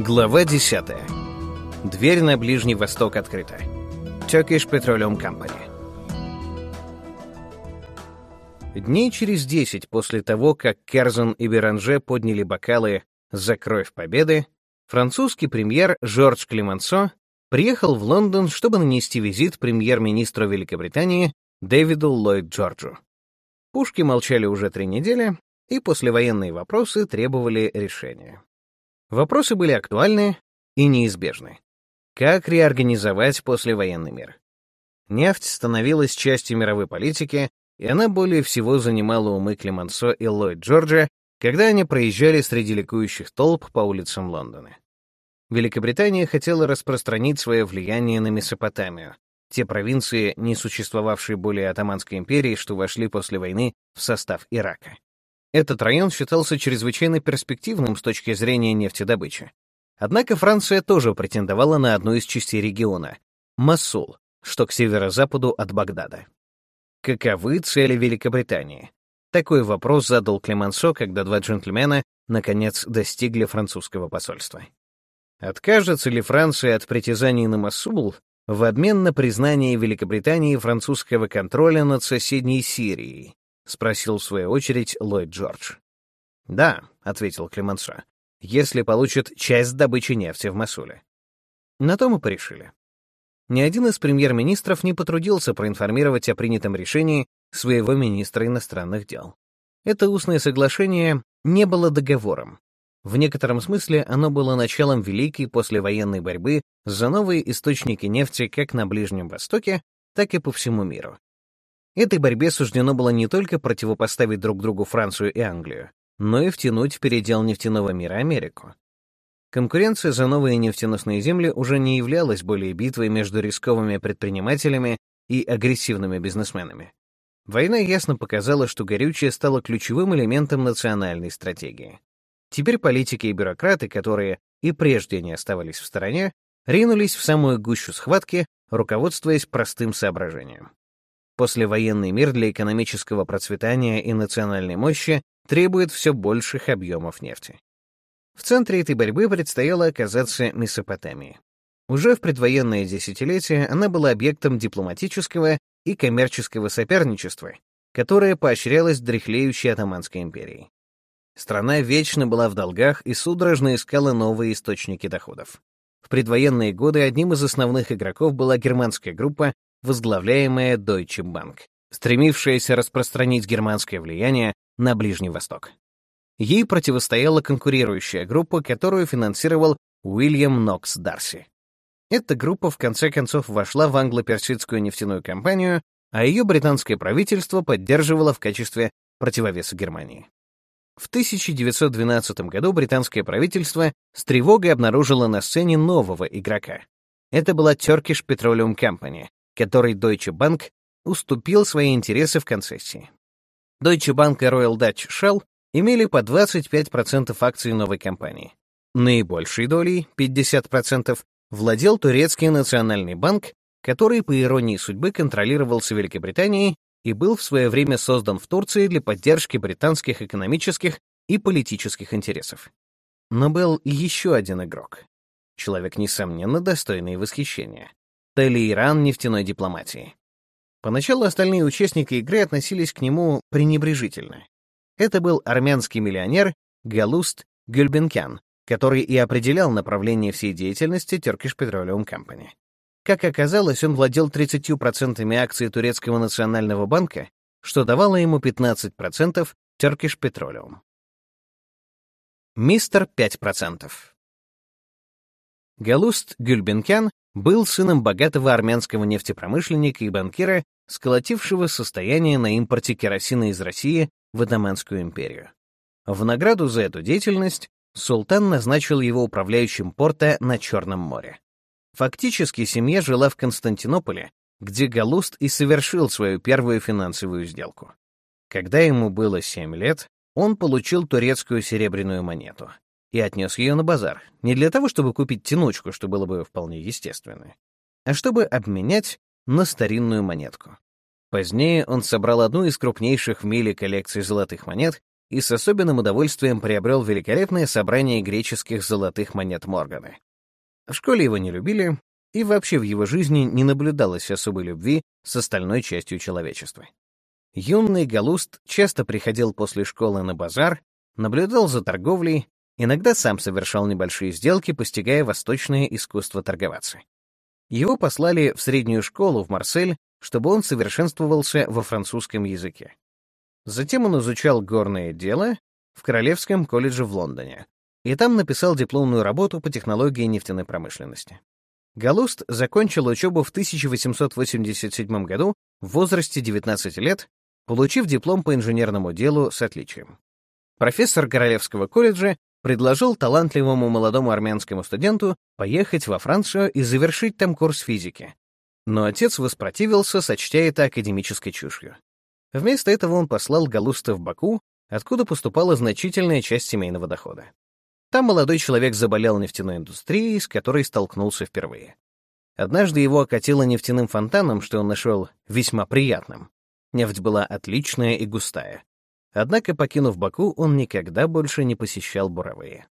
Глава 10. Дверь на Ближний Восток открыта. Turkish Petroleum Company. Дней через десять после того, как Керзен и Беранже подняли бокалы за кровь победы, французский премьер Жорж Клемансо приехал в Лондон, чтобы нанести визит премьер-министру Великобритании Дэвиду Ллойд Джорджу. Пушки молчали уже три недели, и послевоенные вопросы требовали решения. Вопросы были актуальны и неизбежны. Как реорганизовать послевоенный мир? Нефть становилась частью мировой политики, и она более всего занимала умы Клемансо и Ллойд Джорджа, когда они проезжали среди ликующих толп по улицам Лондона. Великобритания хотела распространить свое влияние на Месопотамию, те провинции, не существовавшие более Атаманской империи, что вошли после войны в состав Ирака. Этот район считался чрезвычайно перспективным с точки зрения нефтедобычи. Однако Франция тоже претендовала на одну из частей региона — Масул, что к северо-западу от Багдада. Каковы цели Великобритании? Такой вопрос задал Клемансо, когда два джентльмена наконец достигли французского посольства. Откажется ли Франция от притязаний на Масул в обмен на признание Великобритании французского контроля над соседней Сирией, — спросил в свою очередь Ллойд Джордж. «Да», — ответил Клемансо, — «если получит часть добычи нефти в Масуле». На то мы порешили. Ни один из премьер-министров не потрудился проинформировать о принятом решении своего министра иностранных дел. Это устное соглашение не было договором. В некотором смысле оно было началом великой послевоенной борьбы за новые источники нефти как на Ближнем Востоке, так и по всему миру. Этой борьбе суждено было не только противопоставить друг другу Францию и Англию, но и втянуть в передел нефтяного мира Америку. Конкуренция за новые нефтеносные земли уже не являлась более битвой между рисковыми предпринимателями и агрессивными бизнесменами. Война ясно показала, что горючее стало ключевым элементом национальной стратегии. Теперь политики и бюрократы, которые и прежде не оставались в стороне, ринулись в самую гущу схватки, руководствуясь простым соображением. Послевоенный мир для экономического процветания и национальной мощи требует все больших объемов нефти. В центре этой борьбы предстояло оказаться Месопотамии. Уже в предвоенное десятилетие она была объектом дипломатического и коммерческого соперничества, которое поощрялось дряхлеющей Атаманской империей. Страна вечно была в долгах и судорожно искала новые источники доходов. В предвоенные годы одним из основных игроков была германская группа, возглавляемая Deutsche Bank, стремившаяся распространить германское влияние на Ближний Восток. Ей противостояла конкурирующая группа, которую финансировал Уильям Нокс Дарси. Эта группа в конце концов вошла в англо-персидскую нефтяную компанию, а ее британское правительство поддерживало в качестве противовеса Германии. В 1912 году британское правительство с тревогой обнаружило на сцене нового игрока. Это была Turkish Petroleum Company, которой Deutsche Bank уступил свои интересы в концессии. Deutsche Bank и Royal Dutch Shell имели по 25% акций новой компании. Наибольшей долей, 50%, владел турецкий национальный банк, который, по иронии судьбы, контролировался Великобританией и был в свое время создан в Турции для поддержки британских экономических и политических интересов. Но был еще один игрок. Человек, несомненно, достойный восхищения. Талейран нефтяной дипломатии. Поначалу остальные участники игры относились к нему пренебрежительно. Это был армянский миллионер Галуст Гюльбенкян, который и определял направление всей деятельности Turkish Petroleum Company. Как оказалось, он владел 30% акций турецкого национального банка, что давало ему 15% Turkish Petroleum. Мистер 5%. Галуст Гюльбенкян был сыном богатого армянского нефтепромышленника и банкира, сколотившего состояние на импорте керосина из России в Отоманскую империю. В награду за эту деятельность султан назначил его управляющим порта на Черном море. Фактически семья жила в Константинополе, где Галуст и совершил свою первую финансовую сделку. Когда ему было 7 лет, он получил турецкую серебряную монету и отнес ее на базар, не для того, чтобы купить тянучку, что было бы вполне естественно, а чтобы обменять на старинную монетку. Позднее он собрал одну из крупнейших в мире коллекций золотых монет и с особенным удовольствием приобрел великолепное собрание греческих золотых монет Моргана. В школе его не любили, и вообще в его жизни не наблюдалось особой любви с остальной частью человечества. Юный Галуст часто приходил после школы на базар, наблюдал за торговлей, иногда сам совершал небольшие сделки, постигая восточное искусство торговаться. Его послали в среднюю школу в Марсель, чтобы он совершенствовался во французском языке. Затем он изучал горное дело в Королевском колледже в Лондоне, и там написал дипломную работу по технологии нефтяной промышленности. Галуст закончил учебу в 1887 году в возрасте 19 лет, получив диплом по инженерному делу с отличием. Профессор Королевского колледжа предложил талантливому молодому армянскому студенту поехать во Францию и завершить там курс физики. Но отец воспротивился, сочтя это академической чушью. Вместо этого он послал Галуста в Баку, откуда поступала значительная часть семейного дохода. Там молодой человек заболел нефтяной индустрией, с которой столкнулся впервые. Однажды его окатило нефтяным фонтаном, что он нашел весьма приятным. Нефть была отличная и густая. Однако, покинув Баку, он никогда больше не посещал буровые.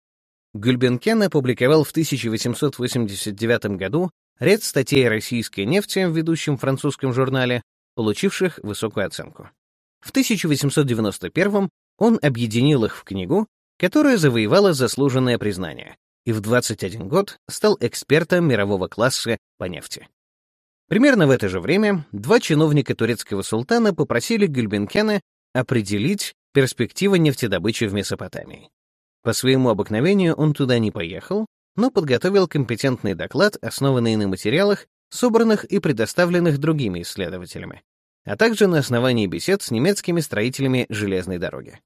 Гульбенкен опубликовал в 1889 году ряд статей российской нефти в ведущем французском журнале, получивших высокую оценку. В 1891 он объединил их в книгу, которая завоевала заслуженное признание, и в 21 год стал экспертом мирового класса по нефти. Примерно в это же время два чиновника турецкого султана попросили Гюльбенкена определить перспективы нефтедобычи в Месопотамии. По своему обыкновению он туда не поехал, но подготовил компетентный доклад, основанный на материалах, собранных и предоставленных другими исследователями, а также на основании бесед с немецкими строителями железной дороги.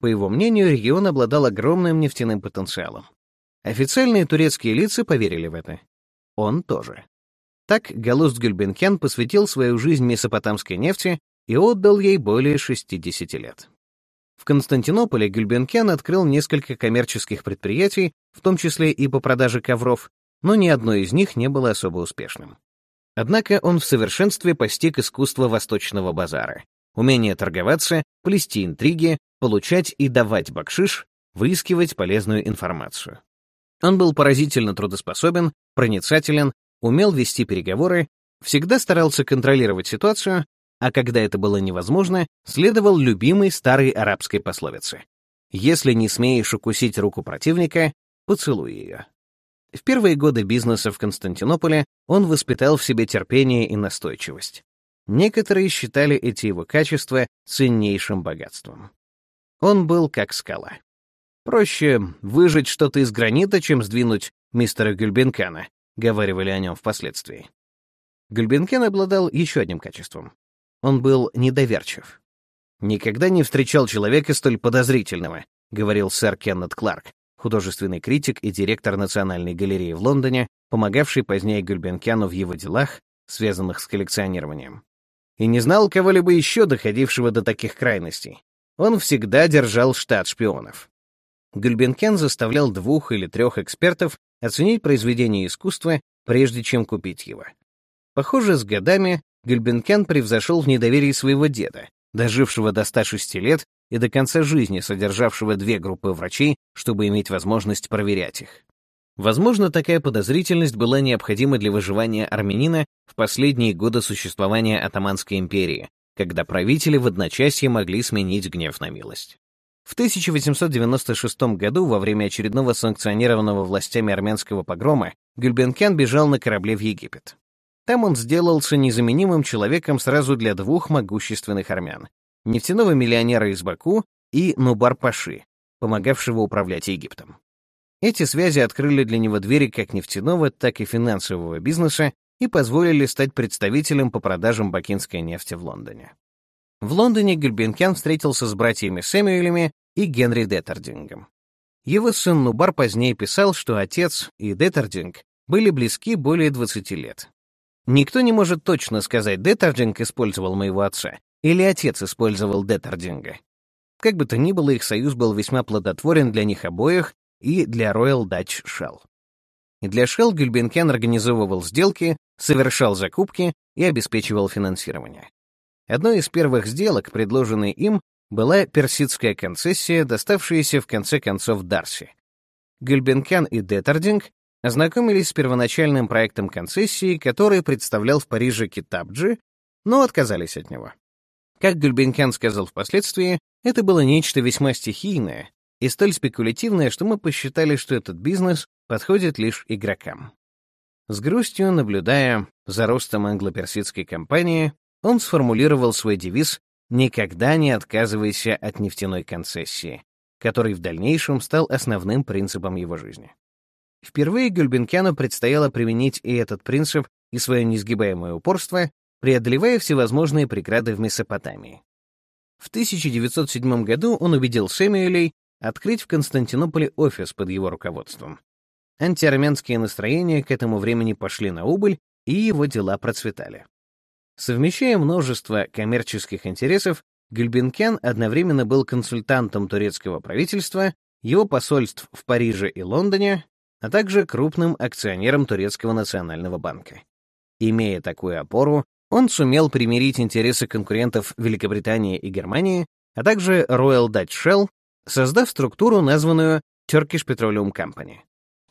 По его мнению, регион обладал огромным нефтяным потенциалом. Официальные турецкие лица поверили в это. Он тоже. Так Галуст Гюльбенкен посвятил свою жизнь месопотамской нефти и отдал ей более 60 лет. В Константинополе Гюльбенкен открыл несколько коммерческих предприятий, в том числе и по продаже ковров, но ни одно из них не было особо успешным. Однако он в совершенстве постиг искусство восточного базара, умение торговаться, плести интриги, получать и давать бакшиш, выискивать полезную информацию. Он был поразительно трудоспособен, проницателен, умел вести переговоры, всегда старался контролировать ситуацию, а когда это было невозможно, следовал любимой старой арабской пословице. «Если не смеешь укусить руку противника, поцелуй ее». В первые годы бизнеса в Константинополе он воспитал в себе терпение и настойчивость. Некоторые считали эти его качества ценнейшим богатством. Он был как скала. Проще выжать что-то из гранита, чем сдвинуть мистера Гюльбенкана, говаривали о нем впоследствии. Гюльбенкен обладал еще одним качеством. Он был недоверчив. «Никогда не встречал человека столь подозрительного», — говорил сэр Кеннет Кларк, художественный критик и директор Национальной галереи в Лондоне, помогавший позднее Гюльбенкяну в его делах, связанных с коллекционированием. И не знал кого-либо еще, доходившего до таких крайностей. Он всегда держал штат шпионов. Гульбенкен заставлял двух или трех экспертов оценить произведение искусства, прежде чем купить его. Похоже, с годами Гульбенкен превзошел в недоверии своего деда, дожившего до 106 лет и до конца жизни содержавшего две группы врачей, чтобы иметь возможность проверять их. Возможно, такая подозрительность была необходима для выживания армянина в последние годы существования Атаманской империи, когда правители в одночасье могли сменить гнев на милость. В 1896 году, во время очередного санкционированного властями армянского погрома, Гюльбенкян бежал на корабле в Египет. Там он сделался незаменимым человеком сразу для двух могущественных армян — нефтяного миллионера из Баку и Нубар-Паши, помогавшего управлять Египтом. Эти связи открыли для него двери как нефтяного, так и финансового бизнеса и позволили стать представителем по продажам бакинской нефти в Лондоне. В Лондоне Гюльбенкян встретился с братьями Сэмюэлями и Генри Деттердингом. Его сын Нубар позднее писал, что отец и Деттердинг были близки более 20 лет. Никто не может точно сказать, Деттердинг использовал моего отца или отец использовал Деттердинга. Как бы то ни было, их союз был весьма плодотворен для них обоих и для Royal Dutch Shell. Для Shell Гюльбенкен организовывал сделки, совершал закупки и обеспечивал финансирование. Одной из первых сделок, предложенной им, была персидская концессия, доставшаяся в конце концов Дарси. Гюльбенкян и Деттердинг ознакомились с первоначальным проектом концессии, который представлял в Париже Китабджи, но отказались от него. Как Гюльбенкян сказал впоследствии, это было нечто весьма стихийное и столь спекулятивное, что мы посчитали, что этот бизнес подходит лишь игрокам. С грустью наблюдая за ростом англо-персидской компании, он сформулировал свой девиз «Никогда не отказывайся от нефтяной концессии», который в дальнейшем стал основным принципом его жизни. Впервые Гюльбенкяну предстояло применить и этот принцип, и свое несгибаемое упорство, преодолевая всевозможные преграды в Месопотамии. В 1907 году он убедил Сэмюэлей открыть в Константинополе офис под его руководством. Антиармянские настроения к этому времени пошли на убыль, и его дела процветали. Совмещая множество коммерческих интересов, Гюльбенкян одновременно был консультантом турецкого правительства, его посольств в Париже и Лондоне, а также крупным акционером Турецкого национального банка. Имея такую опору, он сумел примирить интересы конкурентов Великобритании и Германии, а также Royal Dutch Shell, создав структуру, названную Turkish Petroleum Company.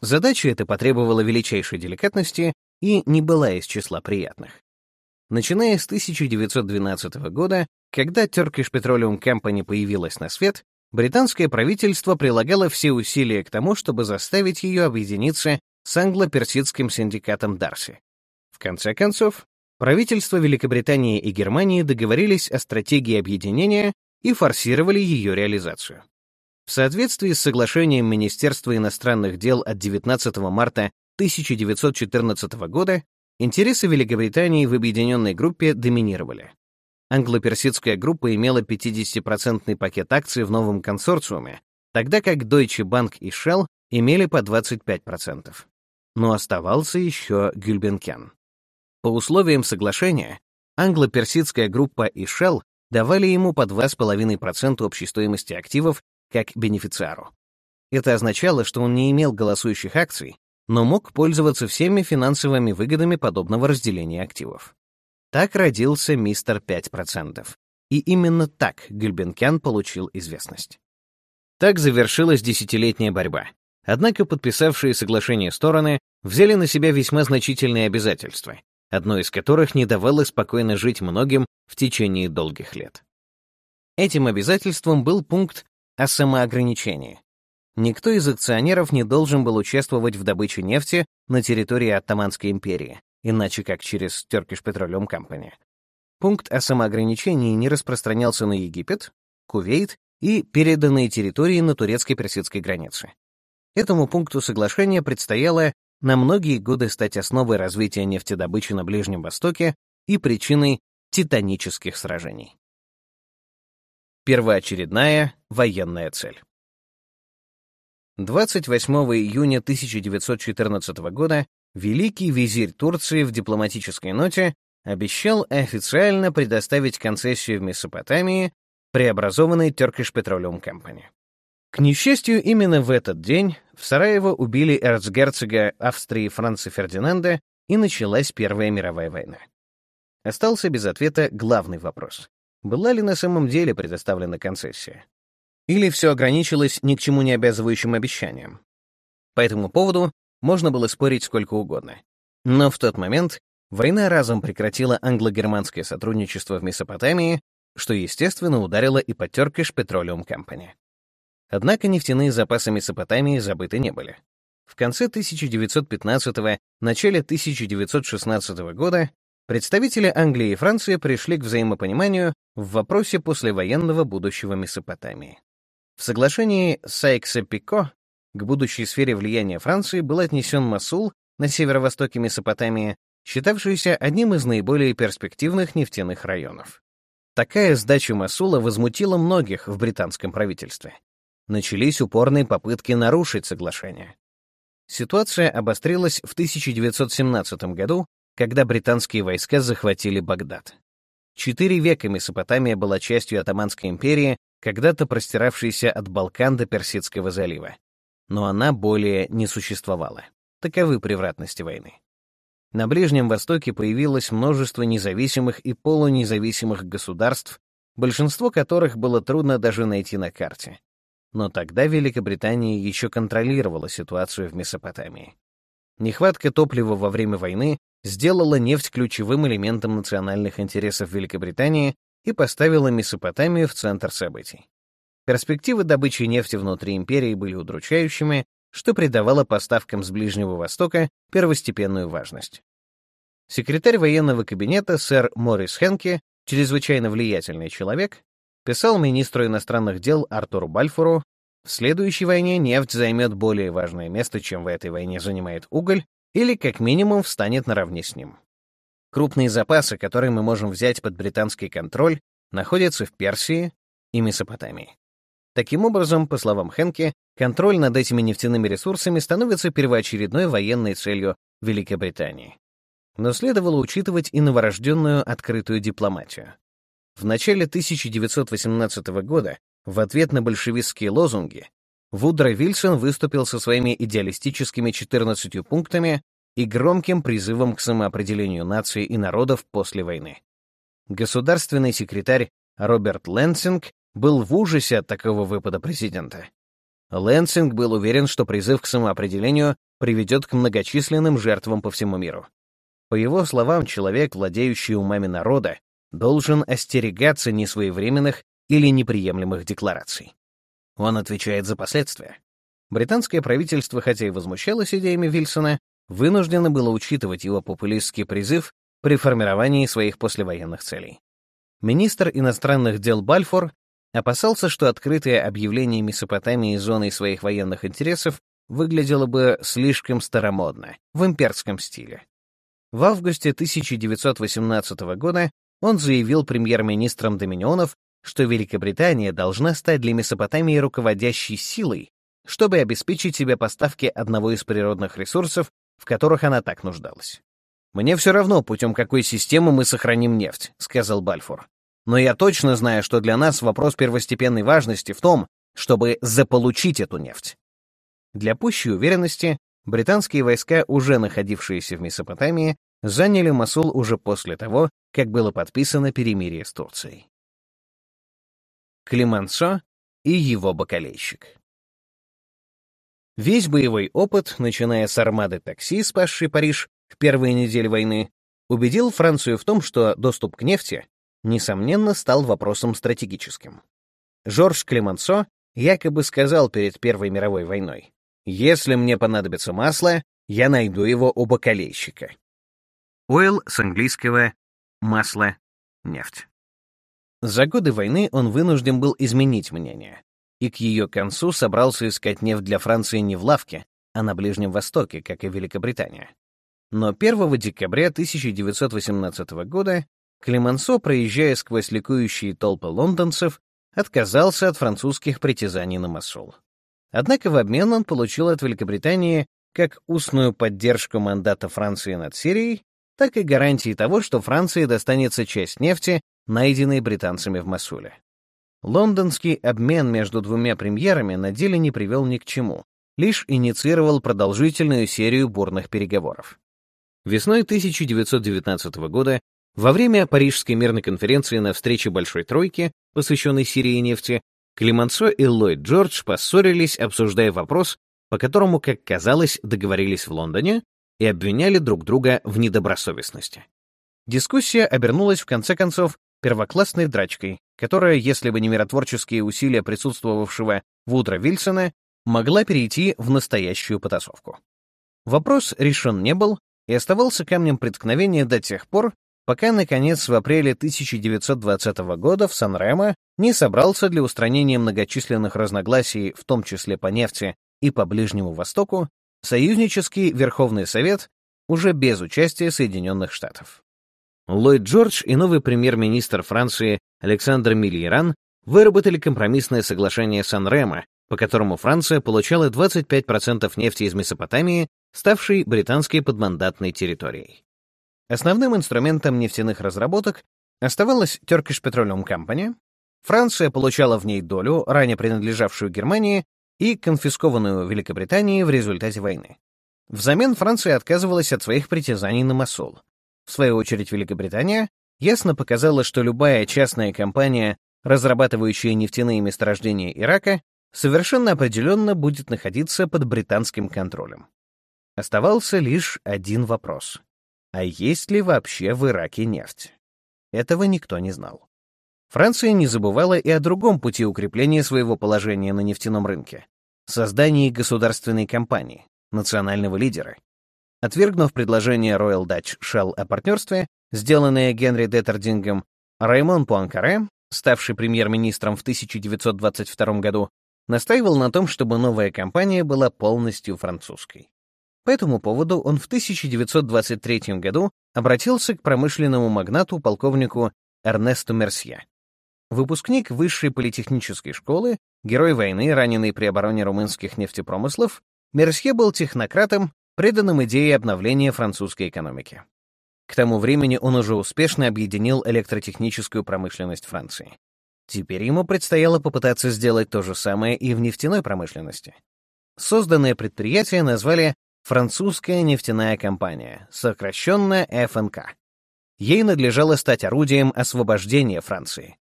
Задача эта потребовала величайшей деликатности и не была из числа приятных. Начиная с 1912 года, когда Turkish Petroleum Company появилась на свет, британское правительство прилагало все усилия к тому, чтобы заставить ее объединиться с англо-персидским синдикатом Дарси. В конце концов, правительства Великобритании и Германии договорились о стратегии объединения и форсировали ее реализацию. В соответствии с соглашением Министерства иностранных дел от 19 марта 1914 года, Интересы Великобритании в объединенной группе доминировали. Англо-персидская группа имела 50% пакет акций в новом консорциуме, тогда как Deutsche Bank и Shell имели по 25%. Но оставался еще Гюльбенкен. По условиям соглашения, англо-персидская группа и Shell давали ему по 2,5% общей стоимости активов как бенефициару. Это означало, что он не имел голосующих акций, но мог пользоваться всеми финансовыми выгодами подобного разделения активов. Так родился мистер 5%. И именно так Гюльбенкян получил известность. Так завершилась десятилетняя борьба. Однако подписавшие соглашение стороны взяли на себя весьма значительные обязательства, одно из которых не давало спокойно жить многим в течение долгих лет. Этим обязательством был пункт о самоограничении, Никто из акционеров не должен был участвовать в добыче нефти на территории Оттоманской империи, иначе как через Turkish Petroleum Company. Пункт о самоограничении не распространялся на Египет, Кувейт и переданные территории на турецко-персидской границе. Этому пункту соглашения предстояло на многие годы стать основой развития нефтедобычи на Ближнем Востоке и причиной титанических сражений. Первоочередная военная цель. 28 июня 1914 года великий визирь Турции в дипломатической ноте обещал официально предоставить концессию в Месопотамии преобразованной Turkish Petroleum Company. К несчастью, именно в этот день в Сараево убили эрцгерцога Австрии Франца Фердинанда и началась Первая мировая война. Остался без ответа главный вопрос. Была ли на самом деле предоставлена концессия? Или все ограничилось ни к чему не обязывающим обещанием. По этому поводу можно было спорить сколько угодно. Но в тот момент война разом прекратила англо-германское сотрудничество в Месопотамии, что, естественно, ударило и по Turkish Petroleum Company. Однако нефтяные запасы Месопотамии забыты не были. В конце 1915 начале 1916 года представители Англии и Франции пришли к взаимопониманию в вопросе послевоенного будущего Месопотамии. В соглашении Сайкса-Пико к будущей сфере влияния Франции был отнесен Масул на северо-востоке Месопотамии, считавшийся одним из наиболее перспективных нефтяных районов. Такая сдача Масула возмутила многих в британском правительстве. Начались упорные попытки нарушить соглашение. Ситуация обострилась в 1917 году, когда британские войска захватили Багдад. Четыре века Месопотамия была частью Отоманской империи, когда-то простиравшейся от Балкан до Персидского залива. Но она более не существовала. Таковы превратности войны. На Ближнем Востоке появилось множество независимых и полунезависимых государств, большинство которых было трудно даже найти на карте. Но тогда Великобритания еще контролировала ситуацию в Месопотамии. Нехватка топлива во время войны сделала нефть ключевым элементом национальных интересов Великобритании и поставила Месопотамию в центр событий. Перспективы добычи нефти внутри империи были удручающими, что придавало поставкам с Ближнего Востока первостепенную важность. Секретарь военного кабинета сэр Морис Хенке, чрезвычайно влиятельный человек, писал министру иностранных дел Артуру Бальфору, в следующей войне нефть займет более важное место, чем в этой войне занимает уголь, или как минимум встанет наравне с ним. Крупные запасы, которые мы можем взять под британский контроль, находятся в Персии и Месопотамии. Таким образом, по словам Хенке, контроль над этими нефтяными ресурсами становится первоочередной военной целью Великобритании. Но следовало учитывать и новорожденную открытую дипломатию. В начале 1918 года, в ответ на большевистские лозунги, Вудро Вильсон выступил со своими идеалистическими 14 пунктами и громким призывом к самоопределению наций и народов после войны. Государственный секретарь Роберт Лэнсинг был в ужасе от такого выпада президента. Лэнсинг был уверен, что призыв к самоопределению приведет к многочисленным жертвам по всему миру. По его словам, человек, владеющий умами народа, должен остерегаться несвоевременных или неприемлемых деклараций. Он отвечает за последствия. Британское правительство, хотя и возмущалось идеями Вильсона, вынуждено было учитывать его популистский призыв при формировании своих послевоенных целей. Министр иностранных дел Бальфор опасался, что открытое объявление Месопотамии зоной своих военных интересов выглядело бы слишком старомодно, в имперском стиле. В августе 1918 года он заявил премьер-министрам Доминионов, что Великобритания должна стать для Месопотамии руководящей силой, чтобы обеспечить себе поставки одного из природных ресурсов, в которых она так нуждалась. «Мне все равно, путем какой системы мы сохраним нефть», — сказал Бальфур. Но я точно знаю, что для нас вопрос первостепенной важности в том, чтобы заполучить эту нефть. Для пущей уверенности, британские войска, уже находившиеся в Месопотамии, заняли Масул уже после того, как было подписано перемирие с Турцией. Климансо и его бакалейщик. Весь боевой опыт, начиная с армады такси, спасшей Париж в первые недели войны, убедил Францию в том, что доступ к нефти несомненно, стал вопросом стратегическим. Жорж Клемансо якобы сказал перед Первой мировой войной, «Если мне понадобится масло, я найду его у бакалейщика». Ойл с английского «масло», «нефть». За годы войны он вынужден был изменить мнение, и к ее концу собрался искать нефть для Франции не в лавке, а на Ближнем Востоке, как и Великобритания. Но 1 декабря 1918 года Клемансо, проезжая сквозь ликующие толпы лондонцев, отказался от французских притязаний на Масул. Однако в обмен он получил от Великобритании как устную поддержку мандата Франции над Сирией, так и гарантии того, что Франции достанется часть нефти, найденной британцами в Масуле. Лондонский обмен между двумя премьерами на деле не привел ни к чему, лишь инициировал продолжительную серию бурных переговоров. Весной 1919 года во время Парижской мирной конференции на встрече Большой Тройки, посвященной Сирии и нефти, Климансо и Ллойд Джордж поссорились, обсуждая вопрос, по которому, как казалось, договорились в Лондоне и обвиняли друг друга в недобросовестности. Дискуссия обернулась, в конце концов, первоклассной драчкой, которая, если бы не миротворческие усилия присутствовавшего Вудра Вильсона, могла перейти в настоящую потасовку. Вопрос решен не был и оставался камнем преткновения до тех пор, пока, наконец, в апреле 1920 года в Сан-Ремо не собрался для устранения многочисленных разногласий, в том числе по нефти и по Ближнему Востоку, союзнический Верховный Совет уже без участия Соединенных Штатов. Ллойд Джордж и новый премьер-министр Франции Александр Миллиран выработали компромиссное соглашение Сан-Ремо, по которому Франция получала 25% нефти из Месопотамии, ставшей британской подмандатной территорией. Основным инструментом нефтяных разработок оставалась Turkish Petroleum Company. Франция получала в ней долю, ранее принадлежавшую Германии, и конфискованную Великобританией в результате войны. Взамен Франция отказывалась от своих притязаний на Масул. В свою очередь Великобритания ясно показало, что любая частная компания, разрабатывающая нефтяные месторождения Ирака, совершенно определенно будет находиться под британским контролем. Оставался лишь один вопрос. А есть ли вообще в Ираке нефть? Этого никто не знал. Франция не забывала и о другом пути укрепления своего положения на нефтяном рынке — создании государственной компании, национального лидера. Отвергнув предложение Royal Dutch Shell о партнерстве, сделанное Генри Деттердингом, Раймон Пуанкаре, ставший премьер-министром в 1922 году, настаивал на том, чтобы новая компания была полностью французской. По этому поводу он в 1923 году обратился к промышленному магнату полковнику Эрнесту Мерсье. Выпускник высшей политехнической школы, герой войны, раненый при обороне румынских нефтепромыслов, Мерсье был технократом, преданным идее обновления французской экономики. К тому времени он уже успешно объединил электротехническую промышленность Франции. Теперь ему предстояло попытаться сделать то же самое и в нефтяной промышленности. Созданное предприятие назвали «Французская нефтяная компания», сокращенно ФНК. Ей надлежало стать орудием освобождения Франции.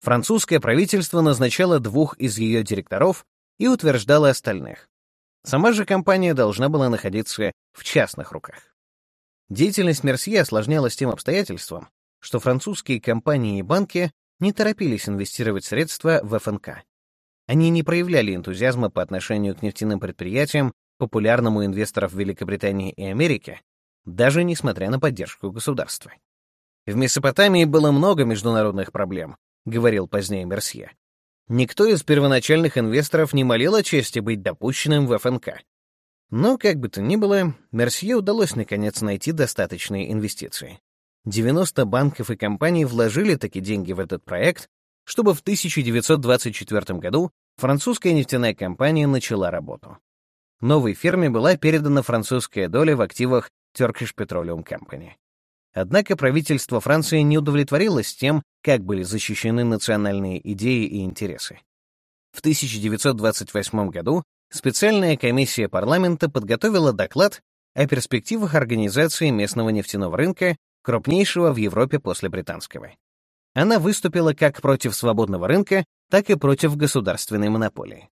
Французское правительство назначало двух из ее директоров и утверждало остальных. Сама же компания должна была находиться в частных руках. Деятельность Мерсье осложнялась тем обстоятельством, что французские компании и банки не торопились инвестировать средства в ФНК. Они не проявляли энтузиазма по отношению к нефтяным предприятиям, популярному у инвесторов Великобритании и Америки, даже несмотря на поддержку государства. «В Месопотамии было много международных проблем», — говорил позднее Мерсье. Никто из первоначальных инвесторов не молил о чести быть допущенным в ФНК. Но, как бы то ни было, Мерсье удалось наконец найти достаточные инвестиции. 90 банков и компаний вложили такие деньги в этот проект, чтобы в 1924 году французская нефтяная компания начала работу. Новой фирме была передана французская доля в активах Turkish Petroleum Company. Однако правительство Франции не удовлетворилось тем, как были защищены национальные идеи и интересы. В 1928 году специальная комиссия парламента подготовила доклад о перспективах организации местного нефтяного рынка крупнейшего в Европе после британского. Она выступила как против свободного рынка, так и против государственной монополии.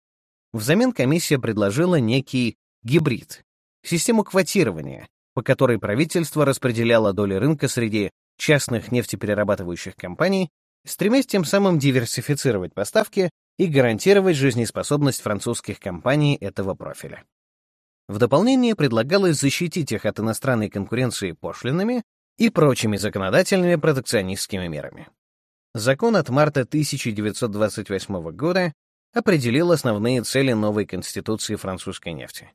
Взамен комиссия предложила некий гибрид, систему квотирования, по которой правительство распределяло доли рынка среди частных нефтеперерабатывающих компаний, стремясь тем самым диверсифицировать поставки и гарантировать жизнеспособность французских компаний этого профиля. В дополнение предлагалось защитить их от иностранной конкуренции пошлинами и прочими законодательными протекционистскими мерами. Закон от марта 1928 года определил основные цели новой конституции французской нефти.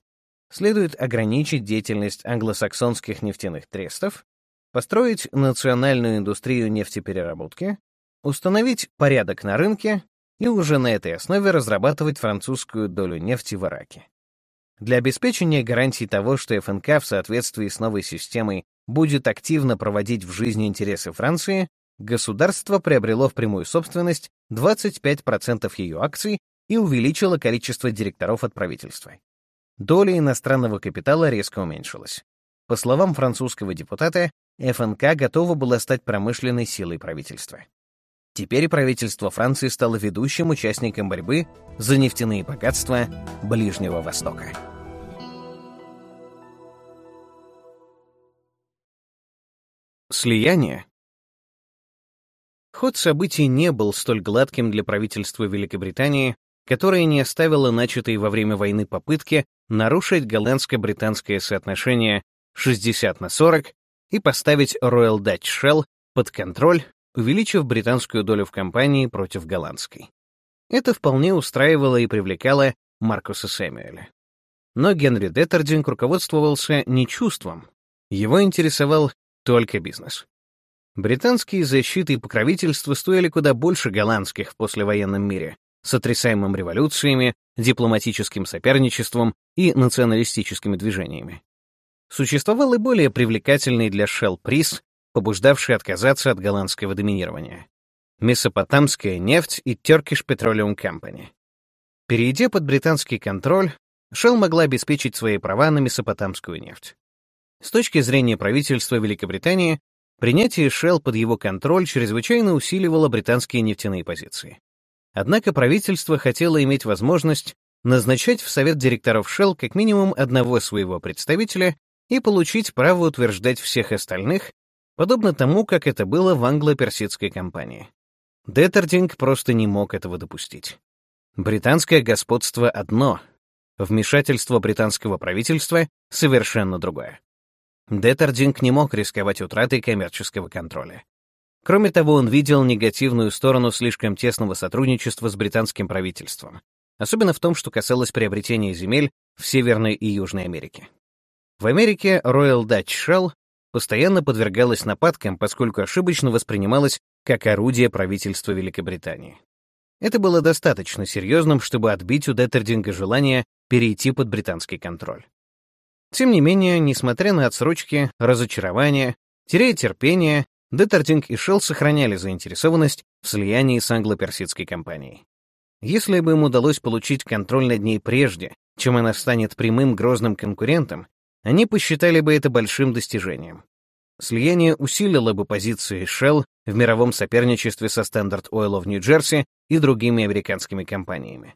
Следует ограничить деятельность англосаксонских нефтяных трестов, построить национальную индустрию нефтепереработки, установить порядок на рынке и уже на этой основе разрабатывать французскую долю нефти в Ираке. Для обеспечения гарантий того, что ФНК в соответствии с новой системой будет активно проводить в жизни интересы Франции, государство приобрело в прямую собственность 25% ее акций и увеличило количество директоров от правительства. Доля иностранного капитала резко уменьшилась. По словам французского депутата, ФНК готова была стать промышленной силой правительства. Теперь правительство Франции стало ведущим участником борьбы за нефтяные богатства Ближнего Востока. Слияние. Ход событий не был столь гладким для правительства Великобритании, которое не оставило начатой во время войны попытки нарушить голландско-британское соотношение 60 на 40 и поставить Royal Dutch Shell под контроль, увеличив британскую долю в компании против голландской. Это вполне устраивало и привлекало Маркуса Сэмюэля. Но Генри Деттердинг руководствовался не чувством, его интересовал только бизнес. Британские защиты и покровительства стоили куда больше голландских в послевоенном мире, сотрясаемым революциями, дипломатическим соперничеством и националистическими движениями. Существовал и более привлекательный для Shell приз, побуждавший отказаться от голландского доминирования. Месопотамская нефть и Turkish Petroleum Company. Перейдя под британский контроль, Shell могла обеспечить свои права на месопотамскую нефть. С точки зрения правительства Великобритании, Принятие Shell под его контроль чрезвычайно усиливало британские нефтяные позиции. Однако правительство хотело иметь возможность назначать в совет директоров Shell как минимум одного своего представителя и получить право утверждать всех остальных, подобно тому, как это было в англо-персидской компании. Деттердинг просто не мог этого допустить. Британское господство одно, вмешательство британского правительства совершенно другое. Деттердинг не мог рисковать утратой коммерческого контроля. Кроме того, он видел негативную сторону слишком тесного сотрудничества с британским правительством, особенно в том, что касалось приобретения земель в Северной и Южной Америке. В Америке Royal Dutch Shell постоянно подвергалась нападкам, поскольку ошибочно воспринималась как орудие правительства Великобритании. Это было достаточно серьезным, чтобы отбить у Деттердинга желание перейти под британский контроль. Тем не менее, несмотря на отсрочки, разочарования, теряя терпение, Деттердинг и Шелл сохраняли заинтересованность в слиянии с англо-персидской компанией. Если бы им удалось получить контроль над ней прежде, чем она станет прямым грозным конкурентом, они посчитали бы это большим достижением. Слияние усилило бы позиции Shell в мировом соперничестве со Standard Oil New Jersey и другими американскими компаниями.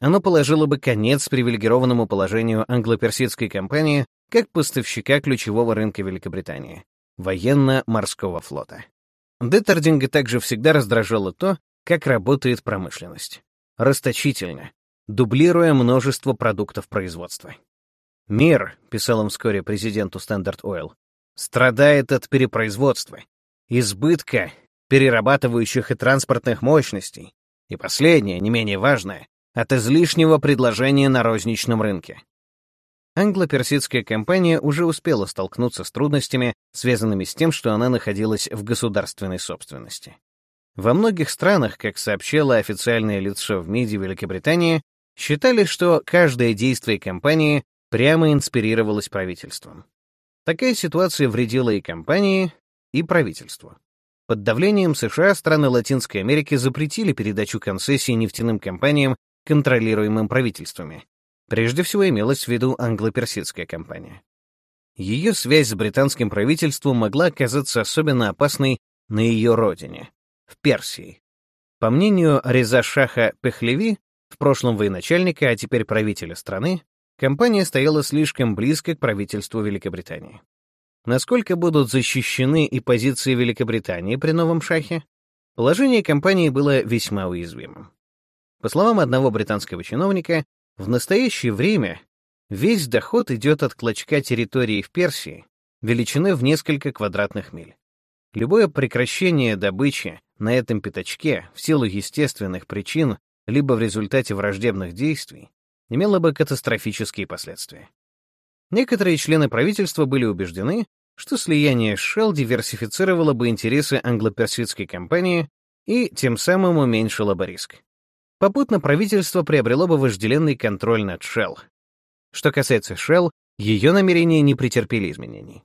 Оно положило бы конец привилегированному положению англо-персидской компании как поставщика ключевого рынка Великобритании — военно-морского флота. Деттердинга также всегда раздражало то, как работает промышленность. Расточительно, дублируя множество продуктов производства. «Мир», — писал он вскоре президенту Standard Oil, «страдает от перепроизводства, избытка перерабатывающих и транспортных мощностей, и последнее, не менее важное, от излишнего предложения на розничном рынке». Англо-персидская компания уже успела столкнуться с трудностями, связанными с тем, что она находилась в государственной собственности. Во многих странах, как сообщало официальное лицо в МИДе Великобритании, считали, что каждое действие компании прямо инспирировалась правительством. Такая ситуация вредила и компании, и правительству. Под давлением США страны Латинской Америки запретили передачу концессий нефтяным компаниям, контролируемым правительствами. Прежде всего имелась в виду англо-персидская компания. Ее связь с британским правительством могла оказаться особенно опасной на ее родине, в Персии. По мнению Реза Шаха Пехлеви, в прошлом военачальника, а теперь правителя страны, компания стояла слишком близко к правительству Великобритании. Насколько будут защищены и позиции Великобритании при новом шахе? Положение компании было весьма уязвимым. По словам одного британского чиновника, в настоящее время весь доход идет от клочка территории в Персии, величины в несколько квадратных миль. Любое прекращение добычи на этом пятачке в силу естественных причин либо в результате враждебных действий имело бы катастрофические последствия. Некоторые члены правительства были убеждены, что слияние с Shell диверсифицировало бы интересы англо-персидской компании и тем самым уменьшило бы риск. Попутно правительство приобрело бы вожделенный контроль над Shell. Что касается Shell, ее намерения не претерпели изменений.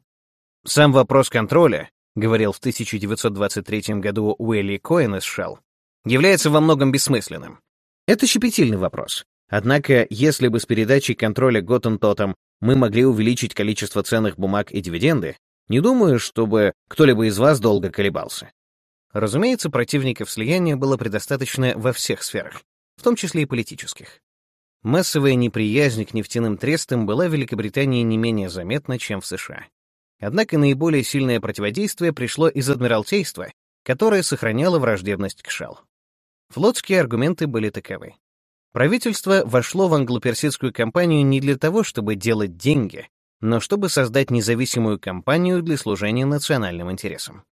Сам вопрос контроля, говорил в 1923 году Уэлли Коэн из Shell, является во многом бессмысленным. Это щепетильный вопрос, Однако, если бы с передачей контроля Готтентотом мы могли увеличить количество ценных бумаг и дивиденды, не думаю, чтобы кто-либо из вас долго колебался. Разумеется, противников слияния было предостаточно во всех сферах, в том числе и политических. Массовая неприязнь к нефтяным трестам была в Великобритании не менее заметна, чем в США. Однако наиболее сильное противодействие пришло из Адмиралтейства, которое сохраняло враждебность к Шелл. Флотские аргументы были таковы. Правительство вошло в англо-персидскую компанию не для того, чтобы делать деньги, но чтобы создать независимую компанию для служения национальным интересам.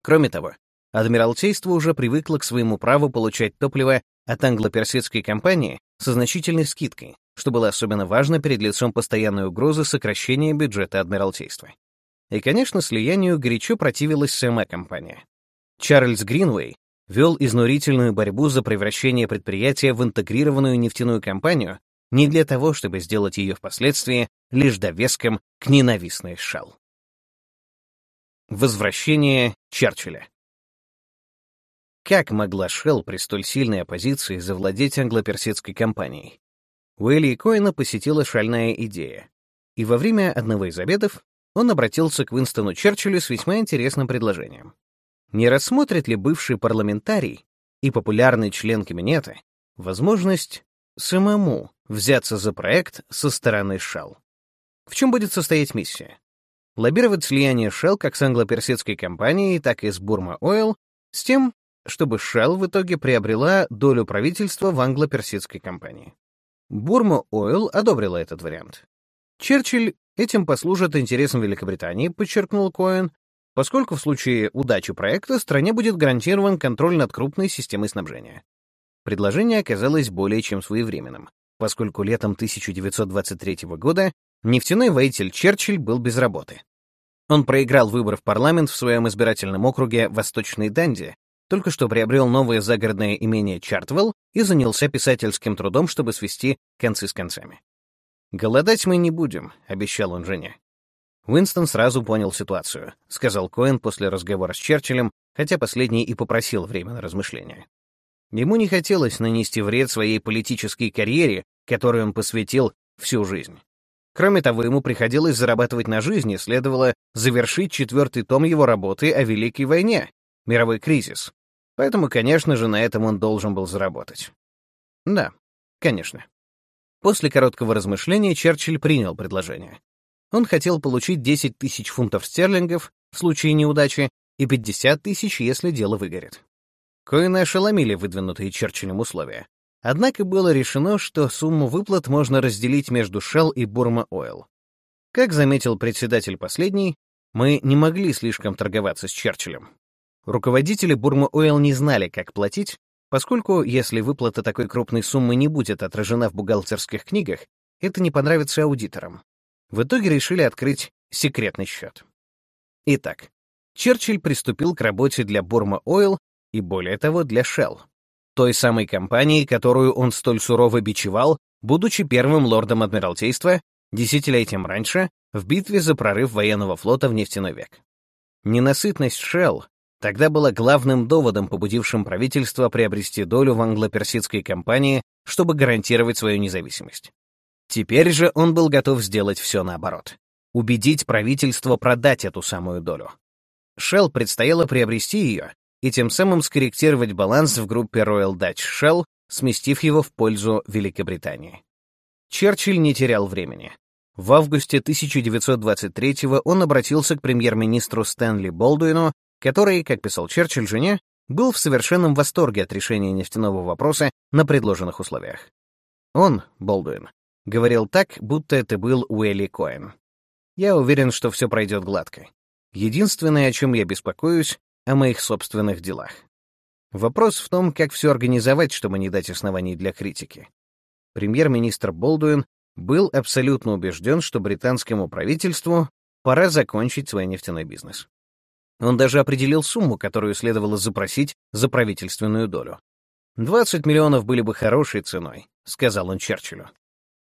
Кроме того, Адмиралтейство уже привыкло к своему праву получать топливо от англо-персидской компании со значительной скидкой, что было особенно важно перед лицом постоянной угрозы сокращения бюджета Адмиралтейства. И, конечно, слиянию горячо противилась сама компания. Чарльз Гринвей, вел изнурительную борьбу за превращение предприятия в интегрированную нефтяную компанию не для того, чтобы сделать ее впоследствии лишь довеском к ненавистной Шелл. Возвращение Черчилля Как могла Шелл при столь сильной оппозиции завладеть англо-персидской компанией? Уэлли Коэна посетила шальная идея, и во время одного из обедов он обратился к Уинстону Черчиллю с весьма интересным предложением. Не рассмотрит ли бывший парламентарий и популярный член кабинета возможность самому взяться за проект со стороны Shell? В чем будет состоять миссия? Лоббировать слияние Shell как с англо-персидской компанией, так и с Burma Oil с тем, чтобы Shell в итоге приобрела долю правительства в англо-персидской компании. Burma Oil одобрила этот вариант. Черчилль этим послужит интересам Великобритании, подчеркнул Коэн, поскольку в случае удачи проекта стране будет гарантирован контроль над крупной системой снабжения. Предложение оказалось более чем своевременным, поскольку летом 1923 года нефтяной воитель Черчилль был без работы. Он проиграл выбор в парламент в своем избирательном округе Восточной Данди, только что приобрел новое загородное имение Чартвелл и занялся писательским трудом, чтобы свести концы с концами. «Голодать мы не будем», — обещал он жене. Уинстон сразу понял ситуацию, сказал Коэн после разговора с Черчиллем, хотя последний и попросил время на размышления. Ему не хотелось нанести вред своей политической карьере, которой он посвятил всю жизнь. Кроме того, ему приходилось зарабатывать на жизнь, и следовало завершить четвертый том его работы о Великой войне, мировой кризис. Поэтому, конечно же, на этом он должен был заработать. Да, конечно. После короткого размышления Черчилль принял предложение. Он хотел получить 10 тысяч фунтов стерлингов в случае неудачи и 50 тысяч, если дело выгорит. Коины ошеломили выдвинутые Черчиллем условия. Однако было решено, что сумму выплат можно разделить между Shell и Burma Oil. Как заметил председатель последний, мы не могли слишком торговаться с Черчиллем. Руководители Burma Oil не знали, как платить, поскольку если выплата такой крупной суммы не будет отражена в бухгалтерских книгах, это не понравится аудиторам. В итоге решили открыть секретный счет. Итак, Черчилль приступил к работе для Burma Oil и, более того, для Shell той самой компании, которую он столь сурово бичевал, будучи первым лордом Адмиралтейства десятилетием раньше в битве за прорыв военного флота в нефтяной век. Ненасытность Shell тогда была главным доводом, побудившим правительство приобрести долю в англо-персидской компании, чтобы гарантировать свою независимость. Теперь же он был готов сделать все наоборот. Убедить правительство продать эту самую долю. Shell предстояло приобрести ее и тем самым скорректировать баланс в группе Royal Dutch Shell, сместив его в пользу Великобритании. Черчилль не терял времени. В августе 1923 он обратился к премьер-министру Стэнли Болдуину, который, как писал Черчилль жене, был в совершенном восторге от решения нефтяного вопроса на предложенных условиях. Он, Болдуин, говорил так, будто это был Уэлли Коэн. «Я уверен, что все пройдет гладко. Единственное, о чем я беспокоюсь, о моих собственных делах. Вопрос в том, как все организовать, чтобы не дать оснований для критики. Премьер-министр Болдуин был абсолютно убежден, что британскому правительству пора закончить свой нефтяной бизнес. Он даже определил сумму, которую следовало запросить за правительственную долю. «20 миллионов были бы хорошей ценой», — сказал он Черчиллю.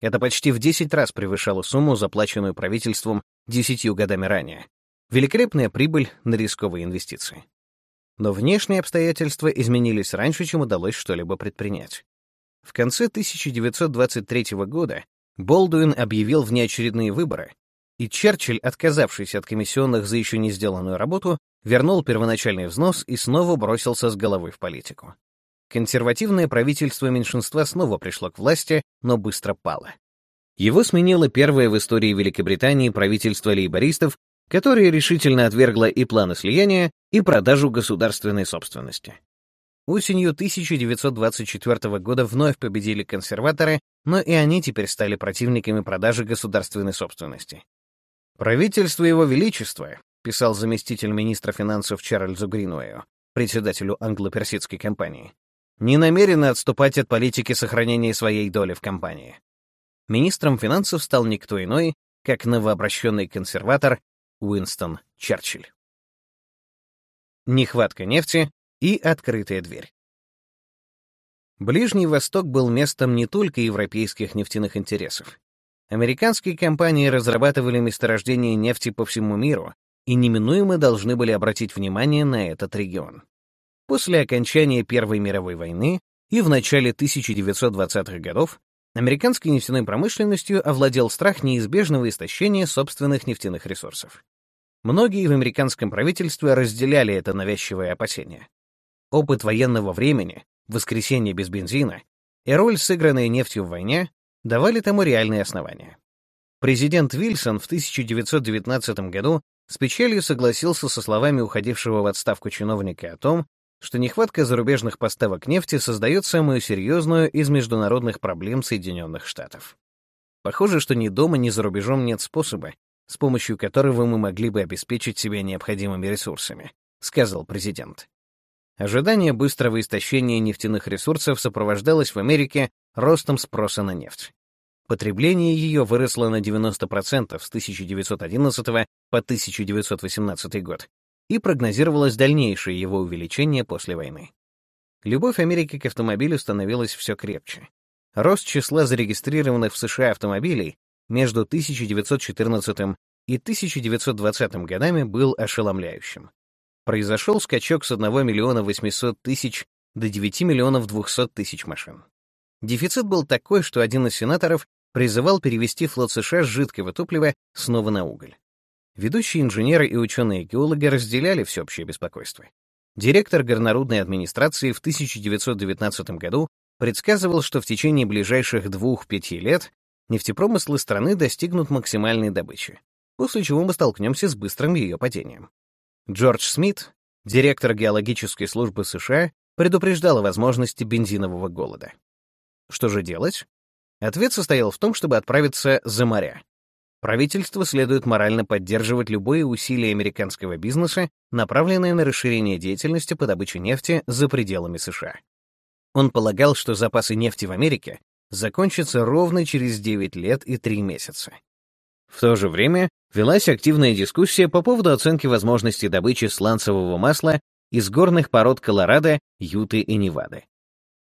Это почти в 10 раз превышало сумму, заплаченную правительством десятью годами ранее. Великолепная прибыль на рисковые инвестиции. Но внешние обстоятельства изменились раньше, чем удалось что-либо предпринять. В конце 1923 года Болдуин объявил внеочередные выборы, и Черчилль, отказавшись от комиссионных за еще не сделанную работу, вернул первоначальный взнос и снова бросился с головой в политику. Консервативное правительство меньшинства снова пришло к власти, но быстро пало. Его сменило первое в истории Великобритании правительство лейбористов, которая решительно отвергла и планы слияния, и продажу государственной собственности. Осенью 1924 года вновь победили консерваторы, но и они теперь стали противниками продажи государственной собственности. «Правительство Его Величества», — писал заместитель министра финансов Чарльзу Гринуэю, председателю англо-персидской компании, не намерено отступать от политики сохранения своей доли в компании. Министром финансов стал никто иной, как новообращенный консерватор Уинстон Черчилль. Нехватка нефти и открытая дверь. Ближний Восток был местом не только европейских нефтяных интересов. Американские компании разрабатывали месторождения нефти по всему миру и неминуемо должны были обратить внимание на этот регион. После окончания Первой мировой войны и в начале 1920-х годов Американской нефтяной промышленностью овладел страх неизбежного истощения собственных нефтяных ресурсов. Многие в американском правительстве разделяли это навязчивое опасение. Опыт военного времени, воскресенье без бензина и роль, сыгранная нефтью в войне, давали тому реальные основания. Президент Вильсон в 1919 году с печалью согласился со словами уходившего в отставку чиновника о том, что нехватка зарубежных поставок нефти создает самую серьезную из международных проблем Соединенных Штатов. Похоже, что ни дома, ни за рубежом нет способа, с помощью которого мы могли бы обеспечить себя необходимыми ресурсами, сказал президент. Ожидание быстрого истощения нефтяных ресурсов сопровождалось в Америке ростом спроса на нефть. Потребление ее выросло на 90% с 1911 по 1918 год, и прогнозировалось дальнейшее его увеличение после войны. Любовь Америки к автомобилю становилась все крепче. Рост числа зарегистрированных в США автомобилей между 1914 и 1920 годами был ошеломляющим. Произошел скачок с 1 миллиона 800 тысяч до 9 миллионов 200 тысяч машин. Дефицит был такой, что один из сенаторов призывал перевести флот США с жидкого топлива снова на уголь. Ведущие инженеры и ученые-геологи разделяли всеобщее беспокойство. Директор горнорудной администрации в 1919 году предсказывал, что в течение ближайших двух-пяти лет нефтепромыслы страны достигнут максимальной добычи, после чего мы столкнемся с быстрым ее падением. Джордж Смит, директор геологической службы США, предупреждал о возможности бензинового голода. Что же делать? Ответ состоял в том, чтобы отправиться за моря, Правительству следует морально поддерживать любые усилия американского бизнеса, направленные на расширение деятельности по добыче нефти за пределами США. Он полагал, что запасы нефти в Америке закончатся ровно через 9 лет и 3 месяца. В то же время велась активная дискуссия по поводу оценки возможности добычи сланцевого масла из горных пород Колорадо, Юты и Невады.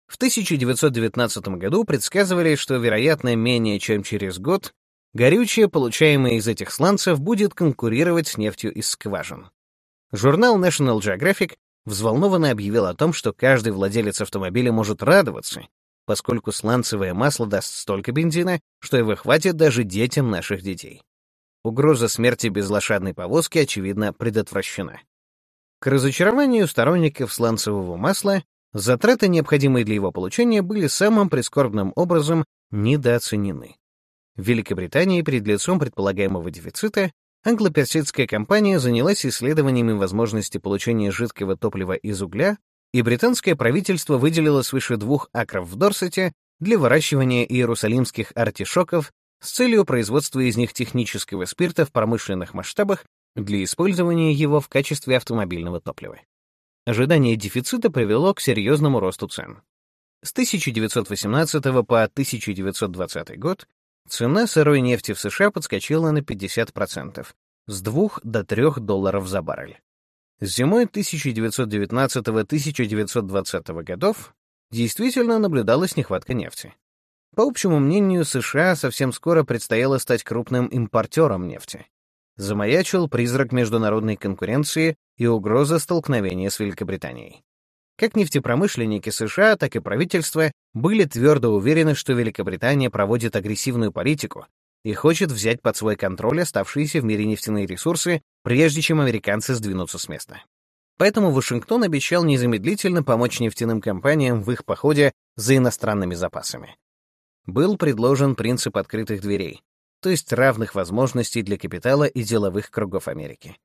В 1919 году предсказывали, что, вероятно, менее чем через год Горючее, получаемое из этих сланцев, будет конкурировать с нефтью из скважин. Журнал National Geographic взволнованно объявил о том, что каждый владелец автомобиля может радоваться, поскольку сланцевое масло даст столько бензина, что его хватит даже детям наших детей. Угроза смерти без лошадной повозки, очевидно, предотвращена. К разочарованию сторонников сланцевого масла затраты, необходимые для его получения, были самым прискорбным образом недооценены. В Великобритании перед лицом предполагаемого дефицита англо-персидская компания занялась исследованиями возможности получения жидкого топлива из угля, и британское правительство выделило свыше двух акров в Дорсете для выращивания иерусалимских артишоков с целью производства из них технического спирта в промышленных масштабах для использования его в качестве автомобильного топлива. Ожидание дефицита привело к серьезному росту цен. С 1918 по 1920 год Цена сырой нефти в США подскочила на 50%, с 2 до 3 долларов за баррель. Зимой 1919-1920 годов действительно наблюдалась нехватка нефти. По общему мнению, США совсем скоро предстояло стать крупным импортером нефти. Замаячил призрак международной конкуренции и угроза столкновения с Великобританией. Как нефтепромышленники США, так и правительство были твердо уверены, что Великобритания проводит агрессивную политику и хочет взять под свой контроль оставшиеся в мире нефтяные ресурсы, прежде чем американцы сдвинутся с места. Поэтому Вашингтон обещал незамедлительно помочь нефтяным компаниям в их походе за иностранными запасами. Был предложен принцип открытых дверей, то есть равных возможностей для капитала и деловых кругов Америки.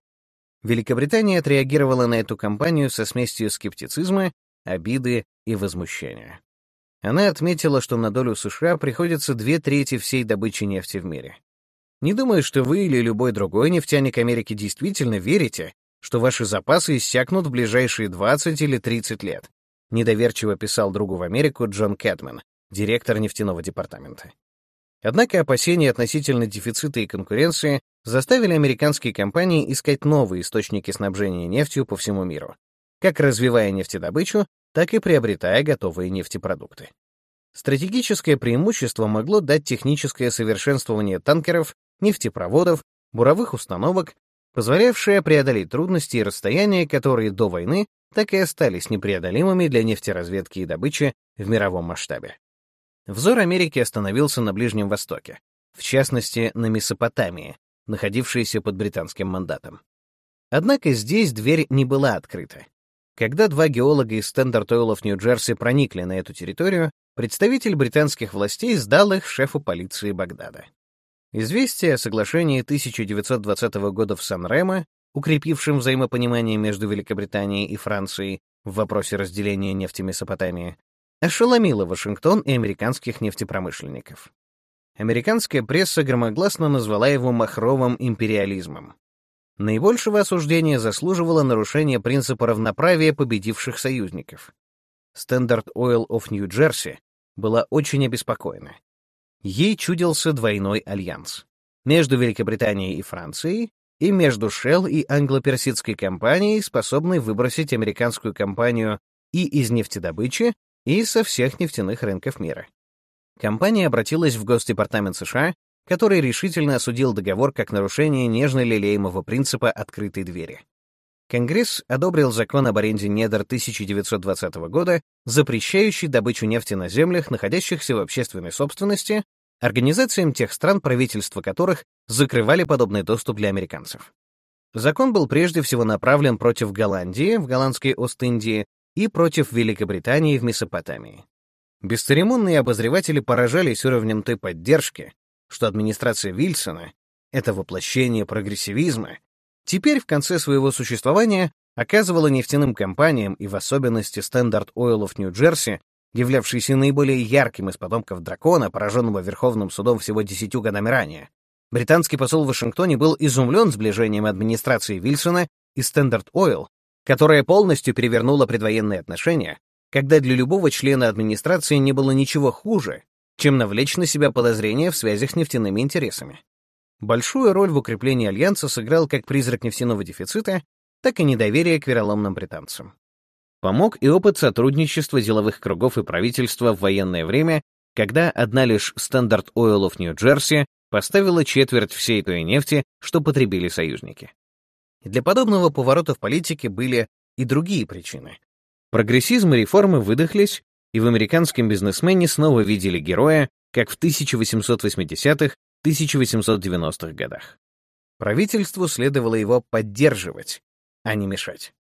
Великобритания отреагировала на эту кампанию со смесью скептицизма, обиды и возмущения. Она отметила, что на долю США приходится две трети всей добычи нефти в мире. Не думаю, что вы или любой другой нефтяник Америки действительно верите, что ваши запасы иссякнут в ближайшие 20 или 30 лет, недоверчиво писал другу в Америку Джон Кэдман, директор нефтяного департамента. Однако опасения относительно дефицита и конкуренции заставили американские компании искать новые источники снабжения нефтью по всему миру, как развивая нефтедобычу, так и приобретая готовые нефтепродукты. Стратегическое преимущество могло дать техническое совершенствование танкеров, нефтепроводов, буровых установок, позволявшее преодолеть трудности и расстояния, которые до войны так и остались непреодолимыми для нефтеразведки и добычи в мировом масштабе. Взор Америки остановился на Ближнем Востоке, в частности, на Месопотамии, находившейся под британским мандатом. Однако здесь дверь не была открыта. Когда два геолога из Standard Oil в Нью-Джерси проникли на эту территорию, представитель британских властей сдал их шефу полиции Багдада. Известие о соглашении 1920 года в Сан-Ремо, укрепившем взаимопонимание между Великобританией и Францией в вопросе разделения нефти Месопотамии, ошеломило Вашингтон и американских нефтепромышленников. Американская пресса громогласно назвала его махровым империализмом. Наибольшего осуждения заслуживало нарушение принципа равноправия победивших союзников. Standard Oil of New Jersey была очень обеспокоена. Ей чудился двойной альянс между Великобританией и Францией и между Shell и англо-персидской компанией, способной выбросить американскую компанию и из нефтедобычи, и со всех нефтяных рынков мира. Компания обратилась в Госдепартамент США который решительно осудил договор как нарушение нежно-лелеемого принципа открытой двери. Конгресс одобрил закон об аренде недр 1920 года, запрещающий добычу нефти на землях, находящихся в общественной собственности, организациям тех стран, правительства которых закрывали подобный доступ для американцев. Закон был прежде всего направлен против Голландии в голландской Ост-Индии и против Великобритании в Месопотамии. Бесцеремонные обозреватели поражались уровнем той поддержки, что администрация Вильсона — это воплощение прогрессивизма, теперь в конце своего существования оказывала нефтяным компаниям и в особенности Standard Oil of Jersey, являвшийся наиболее ярким из потомков дракона, пораженного Верховным судом всего десятью годами ранее. Британский посол в Вашингтоне был изумлен сближением администрации Вильсона и Standard Oil, которая полностью перевернула предвоенные отношения, когда для любого члена администрации не было ничего хуже, чем навлечь на себя подозрения в связях с нефтяными интересами. Большую роль в укреплении альянса сыграл как призрак нефтяного дефицита, так и недоверие к вероломным британцам. Помог и опыт сотрудничества деловых кругов и правительства в военное время, когда одна лишь Standard Oil of New Jersey поставила четверть всей той нефти, что потребили союзники. Для подобного поворота в политике были и другие причины. Прогрессизм и реформы выдохлись, и в американском бизнесмене снова видели героя, как в 1880-1890-х годах. Правительству следовало его поддерживать, а не мешать.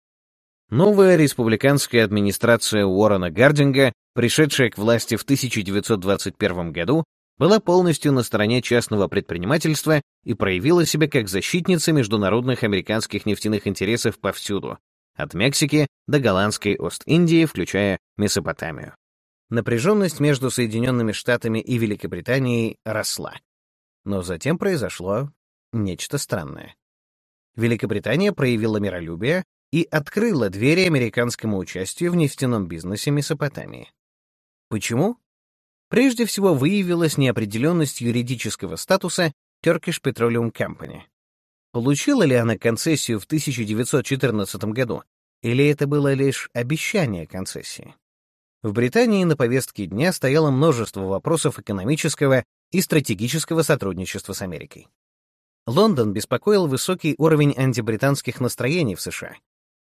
Новая республиканская администрация Уоррена Гардинга, пришедшая к власти в 1921 году, была полностью на стороне частного предпринимательства и проявила себя как защитница международных американских нефтяных интересов повсюду, от Мексики до голландской Ост-Индии, включая Месопотамию напряженность между Соединенными Штатами и Великобританией росла. Но затем произошло нечто странное. Великобритания проявила миролюбие и открыла двери американскому участию в нефтяном бизнесе Месопотамии. Почему? Прежде всего выявилась неопределенность юридического статуса Turkish Petroleum Company. Получила ли она концессию в 1914 году, или это было лишь обещание концессии? В Британии на повестке дня стояло множество вопросов экономического и стратегического сотрудничества с Америкой. Лондон беспокоил высокий уровень антибританских настроений в США.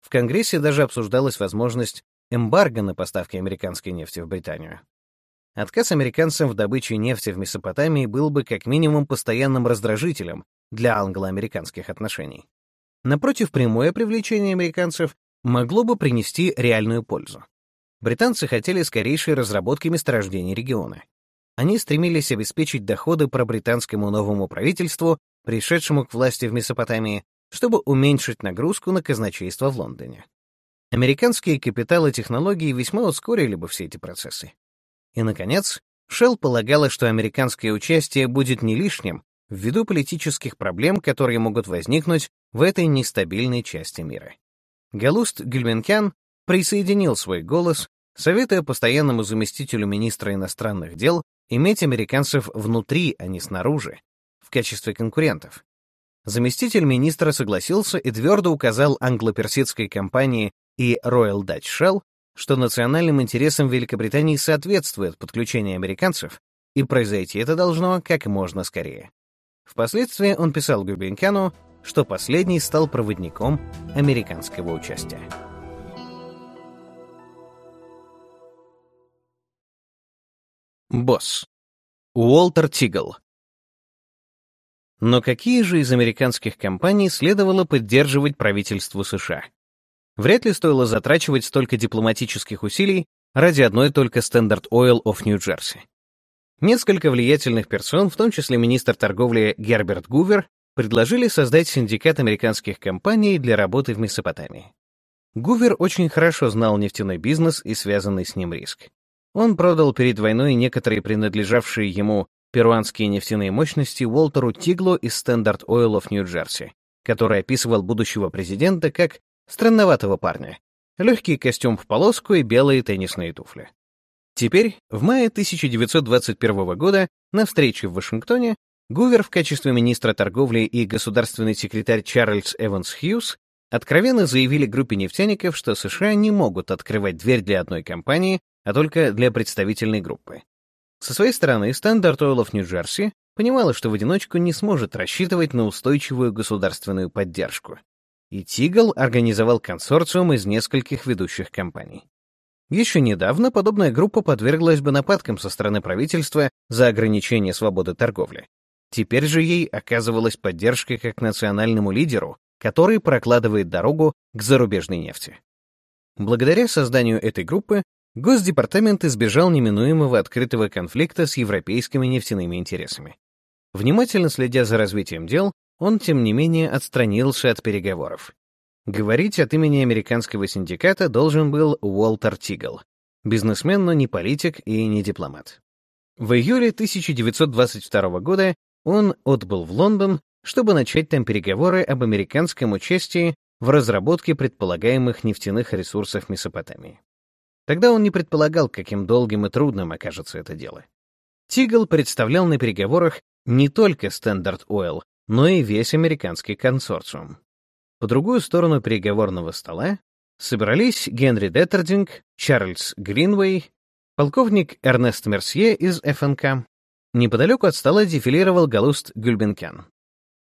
В Конгрессе даже обсуждалась возможность эмбарго на поставки американской нефти в Британию. Отказ американцам в добыче нефти в Месопотамии был бы как минимум постоянным раздражителем для англо-американских отношений. Напротив, прямое привлечение американцев могло бы принести реальную пользу. Британцы хотели скорейшей разработки месторождений региона. Они стремились обеспечить доходы пробританскому новому правительству, пришедшему к власти в Месопотамии, чтобы уменьшить нагрузку на казначейство в Лондоне. Американские капиталы технологий весьма ускорили бы все эти процессы. И, наконец, Шелл полагала, что американское участие будет не лишним ввиду политических проблем, которые могут возникнуть в этой нестабильной части мира. Галуст Гюльменкян присоединил свой голос, советуя постоянному заместителю министра иностранных дел иметь американцев внутри, а не снаружи, в качестве конкурентов. Заместитель министра согласился и твердо указал англо-персидской компании и Royal Dutch Shell, что национальным интересам Великобритании соответствует подключение американцев, и произойти это должно как можно скорее. Впоследствии он писал Губенкяну, что последний стал проводником американского участия. Босс. Уолтер Тигл. Но какие же из американских компаний следовало поддерживать правительству США? Вряд ли стоило затрачивать столько дипломатических усилий ради одной только Standard Oil of New Jersey. Несколько влиятельных персон, в том числе министр торговли Герберт Гувер, предложили создать синдикат американских компаний для работы в Месопотамии. Гувер очень хорошо знал нефтяной бизнес и связанный с ним риск. Он продал перед войной некоторые принадлежавшие ему перуанские нефтяные мощности Уолтеру Тиглу из Standard Oil of New Jersey, который описывал будущего президента как странноватого парня. Легкий костюм в полоску и белые теннисные туфли. Теперь, в мае 1921 года, на встрече в Вашингтоне, Гувер в качестве министра торговли и государственный секретарь Чарльз Эванс Хьюз откровенно заявили группе нефтяников, что США не могут открывать дверь для одной компании, а только для представительной группы. Со своей стороны, of New Jersey понимала, что в одиночку не сможет рассчитывать на устойчивую государственную поддержку. И Тигл организовал консорциум из нескольких ведущих компаний. Еще недавно подобная группа подверглась бы нападкам со стороны правительства за ограничение свободы торговли. Теперь же ей оказывалась поддержка как национальному лидеру, который прокладывает дорогу к зарубежной нефти. Благодаря созданию этой группы Госдепартамент избежал неминуемого открытого конфликта с европейскими нефтяными интересами. Внимательно следя за развитием дел, он, тем не менее, отстранился от переговоров. Говорить от имени американского синдиката должен был Уолтер Тигл, бизнесмен, но не политик и не дипломат. В июле 1922 года он отбыл в Лондон, чтобы начать там переговоры об американском участии в разработке предполагаемых нефтяных ресурсов Месопотамии. Тогда он не предполагал, каким долгим и трудным окажется это дело. Тигл представлял на переговорах не только Standard Oil, но и весь американский консорциум. По другую сторону переговорного стола собрались Генри Деттердинг, Чарльз Гринвей, полковник Эрнест Мерсье из ФНК. Неподалеку от стола дефилировал Галуст Гюльбенкен.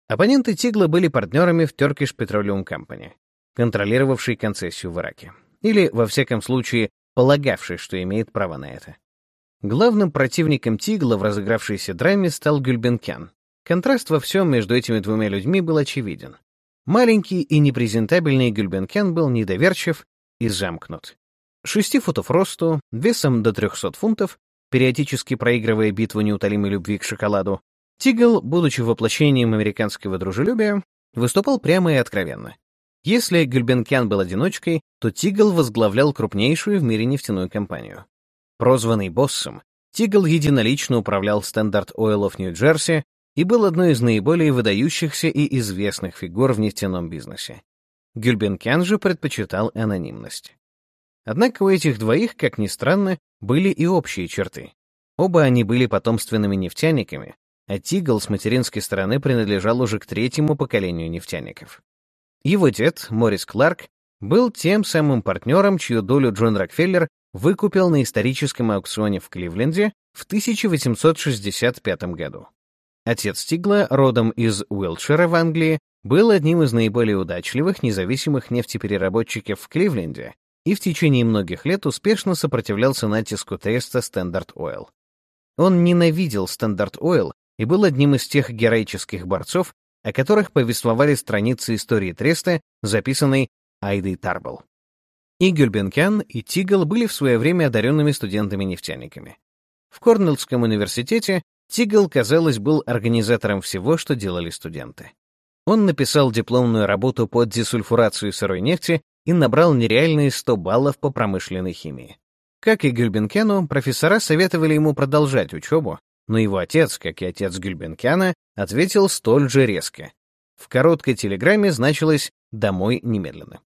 Оппоненты Тигла были партнерами в Turkish Petroleum Company, контролировавшей концессию в Ираке. Или, во всяком случае, полагавший, что имеет право на это. Главным противником Тигла в разыгравшейся драме стал Гюльбенкян. Контраст во всем между этими двумя людьми был очевиден. Маленький и непрезентабельный Гюльбенкян был недоверчив и замкнут. Шести футов росту, весом до 300 фунтов, периодически проигрывая битву неутолимой любви к шоколаду, Тигл, будучи воплощением американского дружелюбия, выступал прямо и откровенно. Если Гюльбенкян был одиночкой, то Тигл возглавлял крупнейшую в мире нефтяную компанию. Прозванный боссом, Тигл единолично управлял Standard Oil of New Jersey и был одной из наиболее выдающихся и известных фигур в нефтяном бизнесе. Гюльбенкян же предпочитал анонимность. Однако у этих двоих, как ни странно, были и общие черты. Оба они были потомственными нефтяниками, а Тигл с материнской стороны принадлежал уже к третьему поколению нефтяников. Его дед, Морис Кларк, был тем самым партнером, чью долю Джон Рокфеллер выкупил на историческом аукционе в Кливленде в 1865 году. Отец Тигла, родом из Уилтшира в Англии, был одним из наиболее удачливых независимых нефтепереработчиков в Кливленде и в течение многих лет успешно сопротивлялся натиску теста Standard Oil. Он ненавидел Standard Oil и был одним из тех героических борцов, о которых повествовали страницы истории Треста, записанной Айдой Тарбл. И Гюльбенкян, и Тигл были в свое время одаренными студентами-нефтяниками. В Корнеллском университете Тигл, казалось, был организатором всего, что делали студенты. Он написал дипломную работу по десульфурации сырой нефти и набрал нереальные 100 баллов по промышленной химии. Как и Гюльбенкяну, профессора советовали ему продолжать учебу, но его отец, как и отец Гюльбенкяна, ответил столь же резко. В короткой телеграмме значилось «домой немедленно».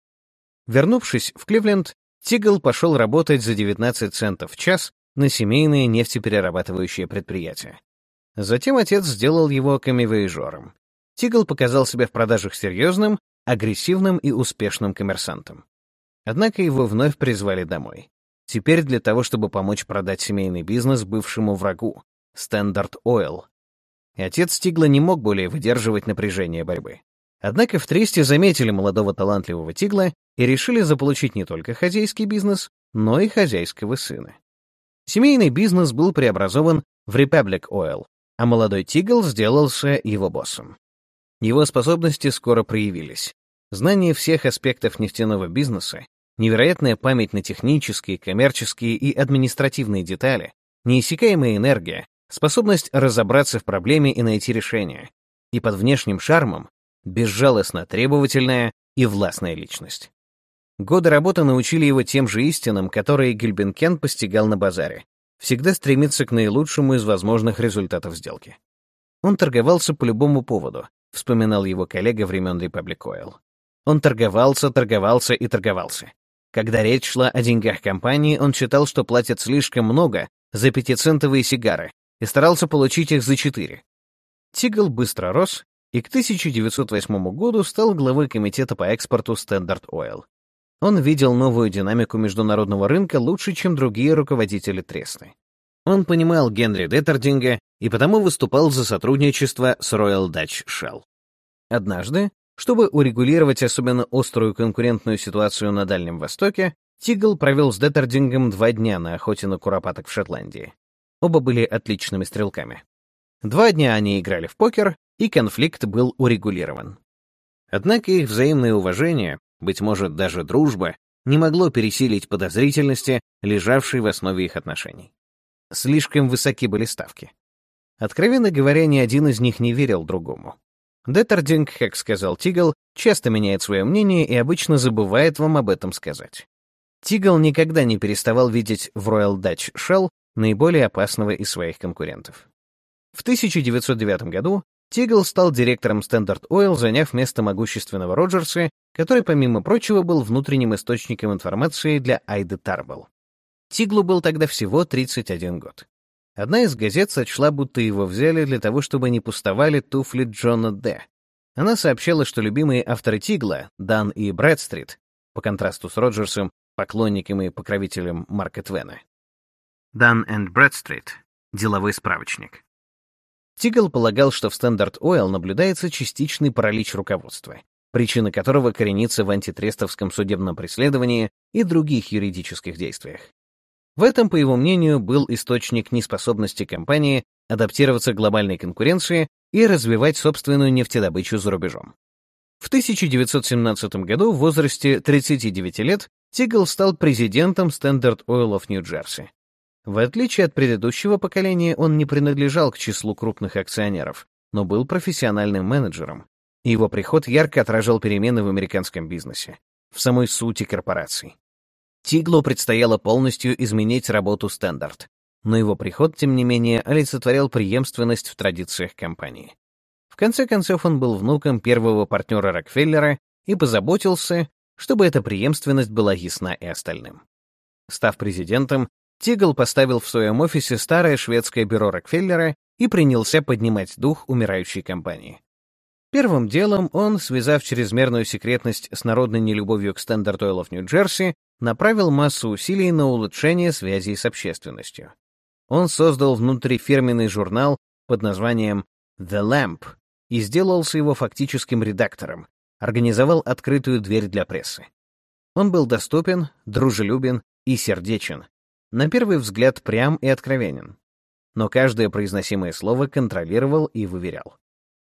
Вернувшись в Кливленд, Тигл пошел работать за 19 центов в час на семейное нефтеперерабатывающее предприятие. Затем отец сделал его камевояжером. Тигл показал себя в продажах серьезным, агрессивным и успешным коммерсантом. Однако его вновь призвали домой. Теперь для того, чтобы помочь продать семейный бизнес бывшему врагу, Standard Oil. Отец Тигла не мог более выдерживать напряжение борьбы. Однако в Тресте заметили молодого талантливого Тигла и решили заполучить не только хозяйский бизнес, но и хозяйского сына. Семейный бизнес был преобразован в Republic Oil, а молодой Тигл сделался его боссом. Его способности скоро проявились. Знание всех аспектов нефтяного бизнеса, невероятная память на технические, коммерческие и административные детали, неиссякаемая энергия, способность разобраться в проблеме и найти решение. И под внешним шармом безжалостно требовательная и властная личность. Годы работы научили его тем же истинам, которые Гильбенкен постигал на базаре. Всегда стремиться к наилучшему из возможных результатов сделки. Он торговался по любому поводу, вспоминал его коллега времен Republic Oil. Он торговался, торговался и торговался. Когда речь шла о деньгах компании, он считал, что платят слишком много за пятицентовые сигары и старался получить их за четыре. Тигл быстро рос и к 1908 году стал главой комитета по экспорту Standard Oil. Он видел новую динамику международного рынка лучше, чем другие руководители Тресны. Он понимал Генри Деттердинга и потому выступал за сотрудничество с Royal Dutch Shell. Однажды, чтобы урегулировать особенно острую конкурентную ситуацию на Дальнем Востоке, Тигл провел с Деттердингом два дня на охоте на куропаток в Шотландии. Оба были отличными стрелками. Два дня они играли в покер, и конфликт был урегулирован. Однако их взаимное уважение быть может, даже дружба, не могло пересилить подозрительности, лежавшей в основе их отношений. Слишком высоки были ставки. Откровенно говоря, ни один из них не верил другому. Деттердинг, как сказал Тигл, часто меняет свое мнение и обычно забывает вам об этом сказать. Тигл никогда не переставал видеть в Royal Dutch Shell наиболее опасного из своих конкурентов. В 1909 году Тигл стал директором Standard Oil, заняв место могущественного Роджерса, который, помимо прочего, был внутренним источником информации для Айды Тарбл. Тиглу был тогда всего 31 год. Одна из газет сочла, будто его взяли для того, чтобы не пустовали туфли Джона Д. Она сообщала, что любимые авторы Тигла, Дан и Брэдстрит, по контрасту с Роджерсом, поклонником и покровителем Марка Твена. Дан и Брэдстрит — деловой справочник. Тигл полагал, что в Standard Oil наблюдается частичный паралич руководства, причина которого коренится в антитрестовском судебном преследовании и других юридических действиях. В этом, по его мнению, был источник неспособности компании адаптироваться к глобальной конкуренции и развивать собственную нефтедобычу за рубежом. В 1917 году в возрасте 39 лет Тигл стал президентом Standard Oil of New Jersey. В отличие от предыдущего поколения, он не принадлежал к числу крупных акционеров, но был профессиональным менеджером, и его приход ярко отражал перемены в американском бизнесе, в самой сути корпораций. Тиглу предстояло полностью изменить работу «Стендарт», но его приход, тем не менее, олицетворял преемственность в традициях компании. В конце концов, он был внуком первого партнера Рокфеллера и позаботился, чтобы эта преемственность была ясна и остальным. Став президентом, Тигл поставил в своем офисе старое шведское бюро Рокфеллера и принялся поднимать дух умирающей компании. Первым делом он, связав чрезмерную секретность с народной нелюбовью к of Нью-Джерси, направил массу усилий на улучшение связей с общественностью. Он создал внутрифирменный журнал под названием «The Lamp» и сделался его фактическим редактором, организовал открытую дверь для прессы. Он был доступен, дружелюбен и сердечен, на первый взгляд прям и откровенен, но каждое произносимое слово контролировал и выверял.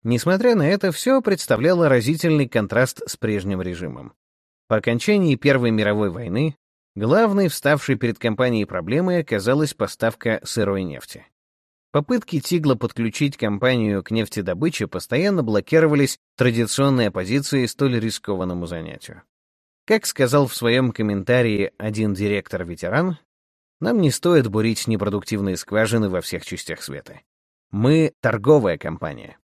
Несмотря на это, все представляло разительный контраст с прежним режимом. По окончании Первой мировой войны главной вставшей перед компанией проблемой оказалась поставка сырой нефти. Попытки Тигла подключить компанию к нефтедобыче постоянно блокировались традиционной оппозицией столь рискованному занятию. Как сказал в своем комментарии один директор-ветеран, нам не стоит бурить непродуктивные скважины во всех частях света. Мы — торговая компания.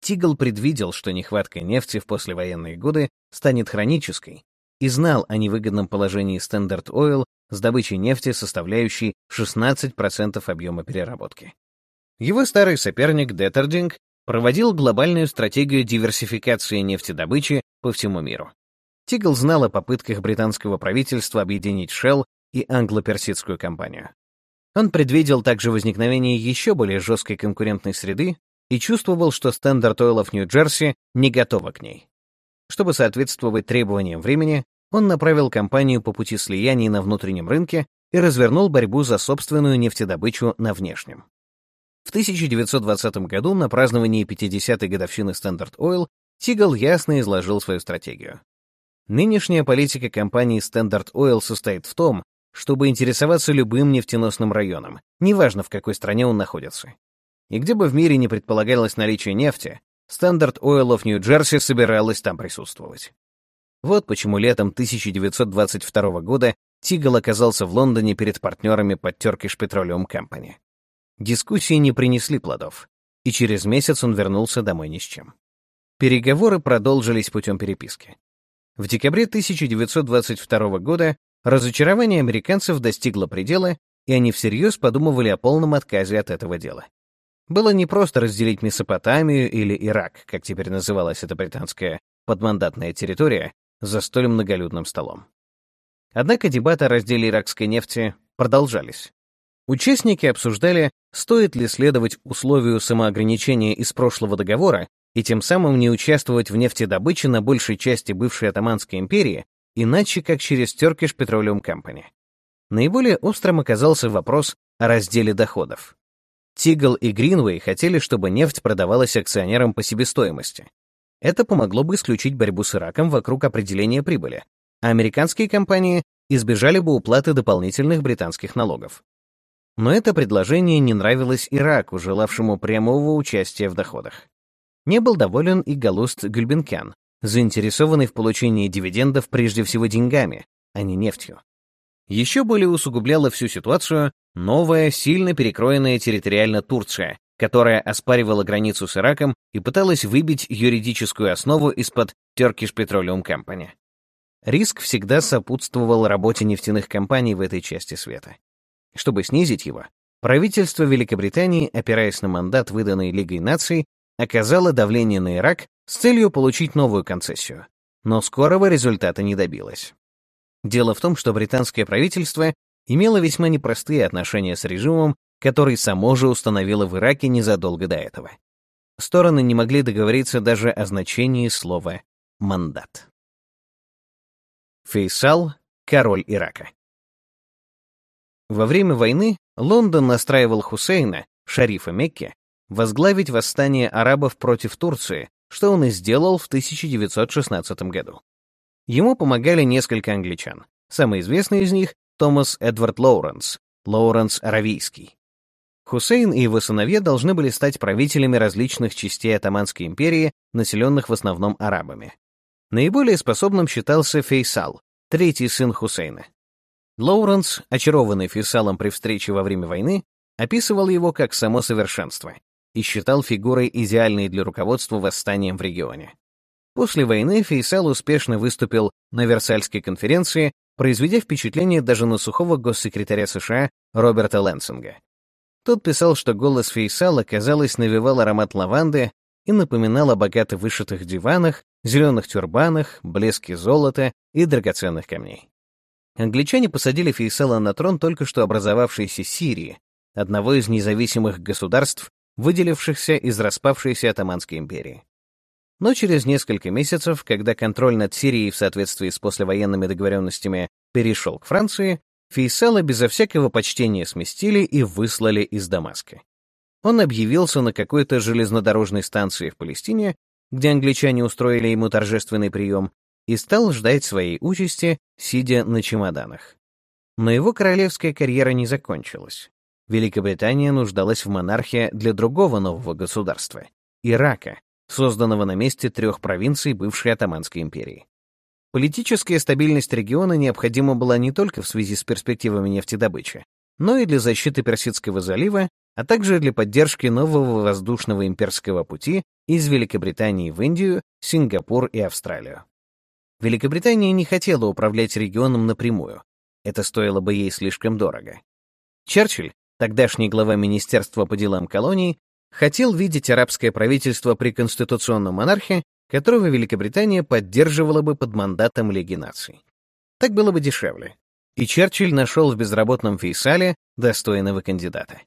Тигл предвидел, что нехватка нефти в послевоенные годы станет хронической, и знал о невыгодном положении Standard Oil с добычей нефти, составляющей 16% объема переработки. Его старый соперник Деттердинг проводил глобальную стратегию диверсификации нефтедобычи по всему миру. Тигл знал о попытках британского правительства объединить Shell и англо-персидскую компанию. Он предвидел также возникновение еще более жесткой конкурентной среды и чувствовал, что Standard Oil of Нью-Джерси не готова к ней. Чтобы соответствовать требованиям времени, он направил компанию по пути слияний на внутреннем рынке и развернул борьбу за собственную нефтедобычу на внешнем. В 1920 году на праздновании 50-й годовщины Standard Oil Тигл ясно изложил свою стратегию. Нынешняя политика компании Standard Oil состоит в том, чтобы интересоваться любым нефтеносным районом, неважно в какой стране он находится. И где бы в мире не предполагалось наличие нефти, Standard Oil of New Jersey собиралась там присутствовать. Вот почему летом 1922 года Тигл оказался в Лондоне перед партнерами под Turkish Petroleum Company. Дискуссии не принесли плодов, и через месяц он вернулся домой ни с чем. Переговоры продолжились путем переписки. В декабре 1922 года разочарование американцев достигло предела, и они всерьез подумывали о полном отказе от этого дела. Было непросто разделить Месопотамию или Ирак, как теперь называлась эта британская подмандатная территория, за столь многолюдным столом. Однако дебаты о разделе иракской нефти продолжались. Участники обсуждали, стоит ли следовать условию самоограничения из прошлого договора и тем самым не участвовать в нефтедобыче на большей части бывшей Отtomанской империи, иначе как через Turkish Petroleum Company. Наиболее острым оказался вопрос о разделе доходов. Тигл и Гринвей хотели, чтобы нефть продавалась акционерам по себестоимости. Это помогло бы исключить борьбу с Ираком вокруг определения прибыли, а американские компании избежали бы уплаты дополнительных британских налогов. Но это предложение не нравилось Ираку, желавшему прямого участия в доходах. Не был доволен и Галуст Гульбенкян, заинтересованный в получении дивидендов прежде всего деньгами, а не нефтью. Еще более усугубляла всю ситуацию новая, сильно перекроенная территориально Турция, которая оспаривала границу с Ираком и пыталась выбить юридическую основу из-под Turkish Petroleum Company. Риск всегда сопутствовал работе нефтяных компаний в этой части света. Чтобы снизить его, правительство Великобритании, опираясь на мандат, выданный Лигой наций, оказало давление на Ирак с целью получить новую концессию, но скорого результата не добилось. Дело в том, что британское правительство имело весьма непростые отношения с режимом, который само же установило в Ираке незадолго до этого. Стороны не могли договориться даже о значении слова «мандат». Фейсал — король Ирака. Во время войны Лондон настраивал Хусейна, шарифа Мекки, возглавить восстание арабов против Турции, что он и сделал в 1916 году. Ему помогали несколько англичан. Самый известный из них — Томас Эдвард Лоуренс, Лоуренс Аравийский. Хусейн и его сыновья должны были стать правителями различных частей Отоманской империи, населенных в основном арабами. Наиболее способным считался Фейсал, третий сын Хусейна. Лоуренс, очарованный Фейсалом при встрече во время войны, описывал его как само совершенство и считал фигурой идеальной для руководства восстанием в регионе. После войны Фейсал успешно выступил на Версальской конференции, произведя впечатление даже на сухого госсекретаря США Роберта Лэнсинга. Тот писал, что голос Фейсала, казалось, навевал аромат лаванды и напоминал о богато вышитых диванах, зеленых тюрбанах, блеске золота и драгоценных камней. Англичане посадили Фейсала на трон только что образовавшейся Сирии, одного из независимых государств, выделившихся из распавшейся Отоманской империи. Но через несколько месяцев, когда контроль над Сирией в соответствии с послевоенными договоренностями перешел к Франции, Фейсала безо всякого почтения сместили и выслали из Дамаска. Он объявился на какой-то железнодорожной станции в Палестине, где англичане устроили ему торжественный прием, и стал ждать своей участи, сидя на чемоданах. Но его королевская карьера не закончилась. Великобритания нуждалась в монархии для другого нового государства — Ирака, созданного на месте трех провинций бывшей Отоманской империи. Политическая стабильность региона необходима была не только в связи с перспективами нефтедобычи, но и для защиты Персидского залива, а также для поддержки нового воздушного имперского пути из Великобритании в Индию, Сингапур и Австралию. Великобритания не хотела управлять регионом напрямую. Это стоило бы ей слишком дорого. Черчилль, тогдашний глава Министерства по делам колоний, хотел видеть арабское правительство при конституционном монархе, которого Великобритания поддерживала бы под мандатом Лиги наций. Так было бы дешевле. И Черчилль нашел в безработном Фейсале достойного кандидата.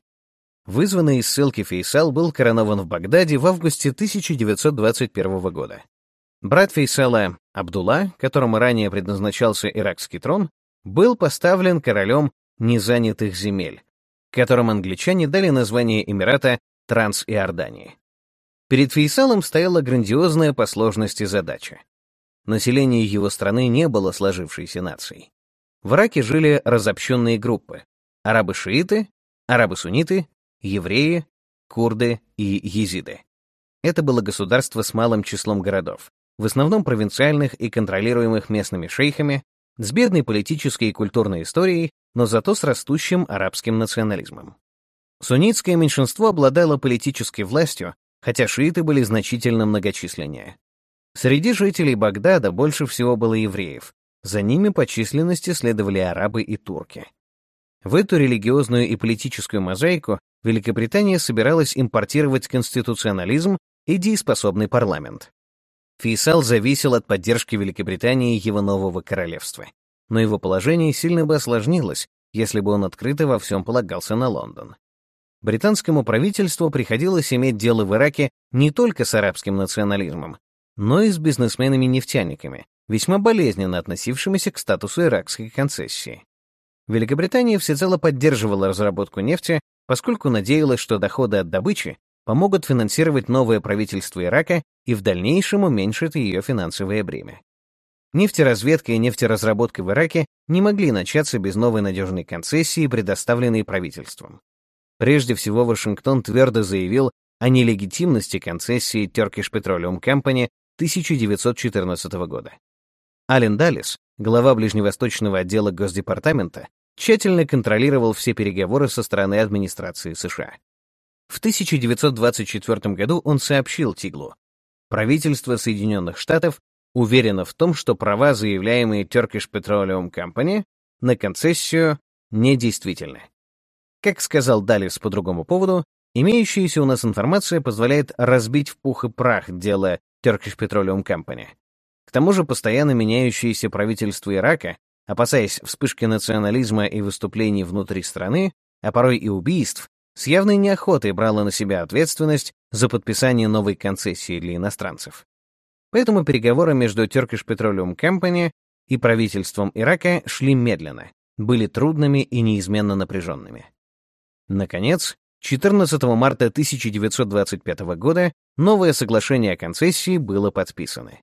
Вызванный из ссылки Фейсал был коронован в Багдаде в августе 1921 года. Брат Фейсала, Абдулла, которому ранее предназначался иракский трон, был поставлен королем незанятых земель, которым англичане дали название Эмирата Транс-Иордании. Перед Фейсалом стояла грандиозная по сложности задача. Население его страны не было сложившейся нацией. В Ираке жили разобщенные группы — арабы-шииты, арабы-сунниты, евреи, курды и езиды. Это было государство с малым числом городов, в основном провинциальных и контролируемых местными шейхами, с бедной политической и культурной историей, но зато с растущим арабским национализмом. Суннитское меньшинство обладало политической властью, хотя шииты были значительно многочисленнее. Среди жителей Багдада больше всего было евреев, за ними по численности следовали арабы и турки. В эту религиозную и политическую мозаику Великобритания собиралась импортировать конституционализм и дееспособный парламент. Фейсал зависел от поддержки Великобритании его нового королевства. Но его положение сильно бы осложнилось, если бы он открыто во всем полагался на Лондон. Британскому правительству приходилось иметь дело в Ираке не только с арабским национализмом, но и с бизнесменами-нефтяниками, весьма болезненно относившимися к статусу иракской концессии. Великобритания всецело поддерживала разработку нефти, поскольку надеялась, что доходы от добычи помогут финансировать новое правительство Ирака и в дальнейшем уменьшат ее финансовое бремя. Нефтеразведка и нефтеразработка в Ираке не могли начаться без новой надежной концессии, предоставленной правительством. Прежде всего, Вашингтон твердо заявил о нелегитимности концессии Turkish Petroleum Company 1914 года. Ален Даллес, глава ближневосточного отдела Госдепартамента, тщательно контролировал все переговоры со стороны администрации США. В 1924 году он сообщил Тиглу, правительство Соединенных Штатов уверено в том, что права, заявляемые Turkish Petroleum Company, на концессию недействительны. Как сказал Даллес по другому поводу, имеющаяся у нас информация позволяет разбить в пух и прах дело Turkish Petroleum Company. К тому же постоянно меняющееся правительство Ирака, опасаясь вспышки национализма и выступлений внутри страны, а порой и убийств, с явной неохотой брало на себя ответственность за подписание новой концессии для иностранцев. Поэтому переговоры между Turkish Petroleum Company и правительством Ирака шли медленно, были трудными и неизменно напряженными. Наконец, 14 марта 1925 года новое соглашение о концессии было подписано.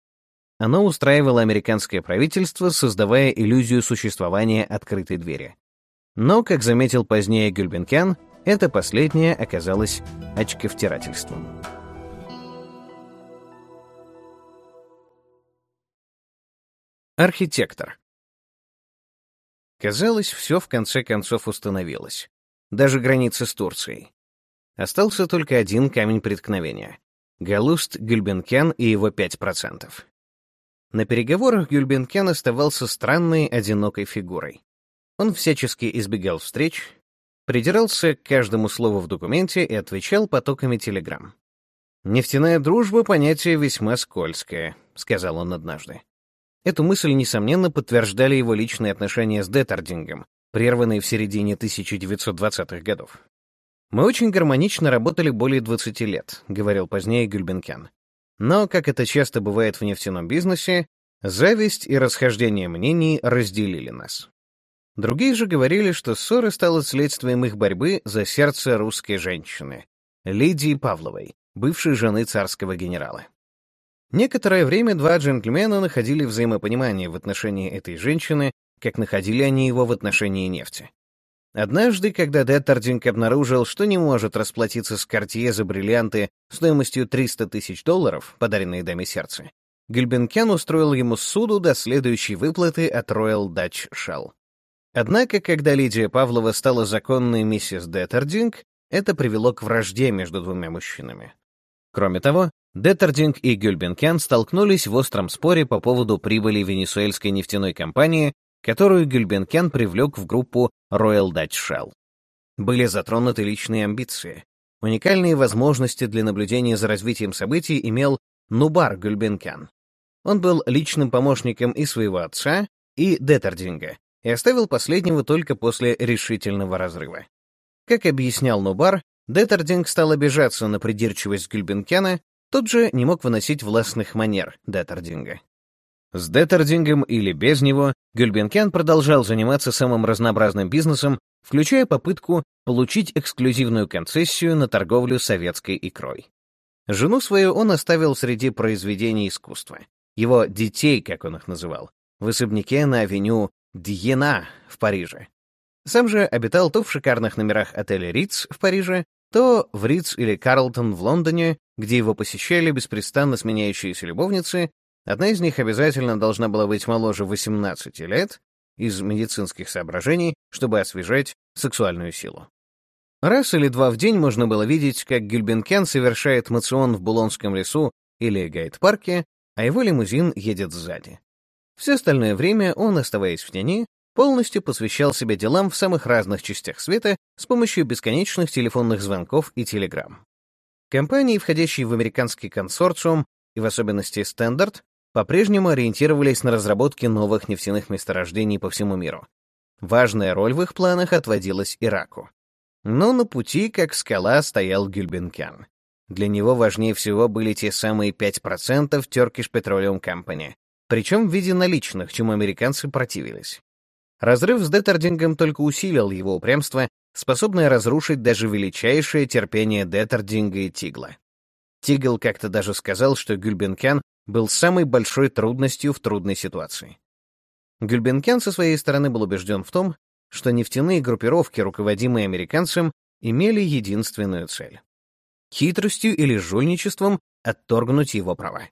Оно устраивало американское правительство, создавая иллюзию существования открытой двери. Но, как заметил позднее Гюльбенкян, это последнее оказалось очковтирательством. Архитектор. Казалось, все в конце концов установилось. Даже границы с Турцией. Остался только один камень преткновения — Галуст Гюльбенкян и его 5%. На переговорах Гюльбенкен оставался странной, одинокой фигурой. Он всячески избегал встреч, придирался к каждому слову в документе и отвечал потоками телеграмм. «Нефтяная дружба — понятие весьма скользкое», — сказал он однажды. Эту мысль, несомненно, подтверждали его личные отношения с Детардингом, прерванные в середине 1920-х годов. «Мы очень гармонично работали более 20 лет», — говорил позднее Гюльбенкен. Но, как это часто бывает в нефтяном бизнесе, зависть и расхождение мнений разделили нас. Другие же говорили, что ссора стала следствием их борьбы за сердце русской женщины, Лидии Павловой, бывшей жены царского генерала. Некоторое время два джентльмена находили взаимопонимание в отношении этой женщины, как находили они его в отношении нефти. Однажды, когда Деттердинг обнаружил, что не может расплатиться с Кортье за бриллианты стоимостью 300 тысяч долларов, подаренные даме сердца, Гильбенкен устроил ему суду до следующей выплаты от Royal Dutch Shell. Однако, когда Лидия Павлова стала законной миссис Деттердинг, это привело к вражде между двумя мужчинами. Кроме того, Деттердинг и Гюльбенкен столкнулись в остром споре по поводу прибыли венесуэльской нефтяной компании которую Гюльбенкен привлек в группу Royal Dutch Shell. Были затронуты личные амбиции. Уникальные возможности для наблюдения за развитием событий имел Нубар Гюльбенкен. Он был личным помощником и своего отца, и Деттердинга, и оставил последнего только после решительного разрыва. Как объяснял Нубар, Деттердинг стал обижаться на придирчивость Гюльбенкена, тот же не мог выносить властных манер Деттердинга. С Деттердингом или без него Гюльбенкян продолжал заниматься самым разнообразным бизнесом, включая попытку получить эксклюзивную концессию на торговлю советской икрой. Жену свою он оставил среди произведений искусства. Его детей, как он их называл, в особняке на авеню Дьена в Париже. Сам же обитал то в шикарных номерах отеля Риц в Париже, то в Риц или Карлтон в Лондоне, где его посещали беспрестанно сменяющиеся любовницы, одна из них обязательно должна была быть моложе 18 лет, из медицинских соображений, чтобы освежать сексуальную силу. Раз или два в день можно было видеть, как Гюльбенкен совершает мацион в Булонском лесу или Гайд-парке, а его лимузин едет сзади. Все остальное время он, оставаясь в тени, полностью посвящал себя делам в самых разных частях света с помощью бесконечных телефонных звонков и телеграмм. Компании, входящие в американский консорциум, и в особенности Standard, по-прежнему ориентировались на разработки новых нефтяных месторождений по всему миру. Важная роль в их планах отводилась Ираку. Но на пути, как скала, стоял Гюльбенкян. Для него важнее всего были те самые 5% Turkish Petroleum Company, причем в виде наличных, чему американцы противились. Разрыв с Деттердингом только усилил его упрямство, способное разрушить даже величайшее терпение Деттердинга и Тигла. Тигл как-то даже сказал, что Гюльбенкян был самой большой трудностью в трудной ситуации. Гюльбенкян со своей стороны был убежден в том, что нефтяные группировки, руководимые американцем, имели единственную цель — хитростью или жульничеством отторгнуть его права.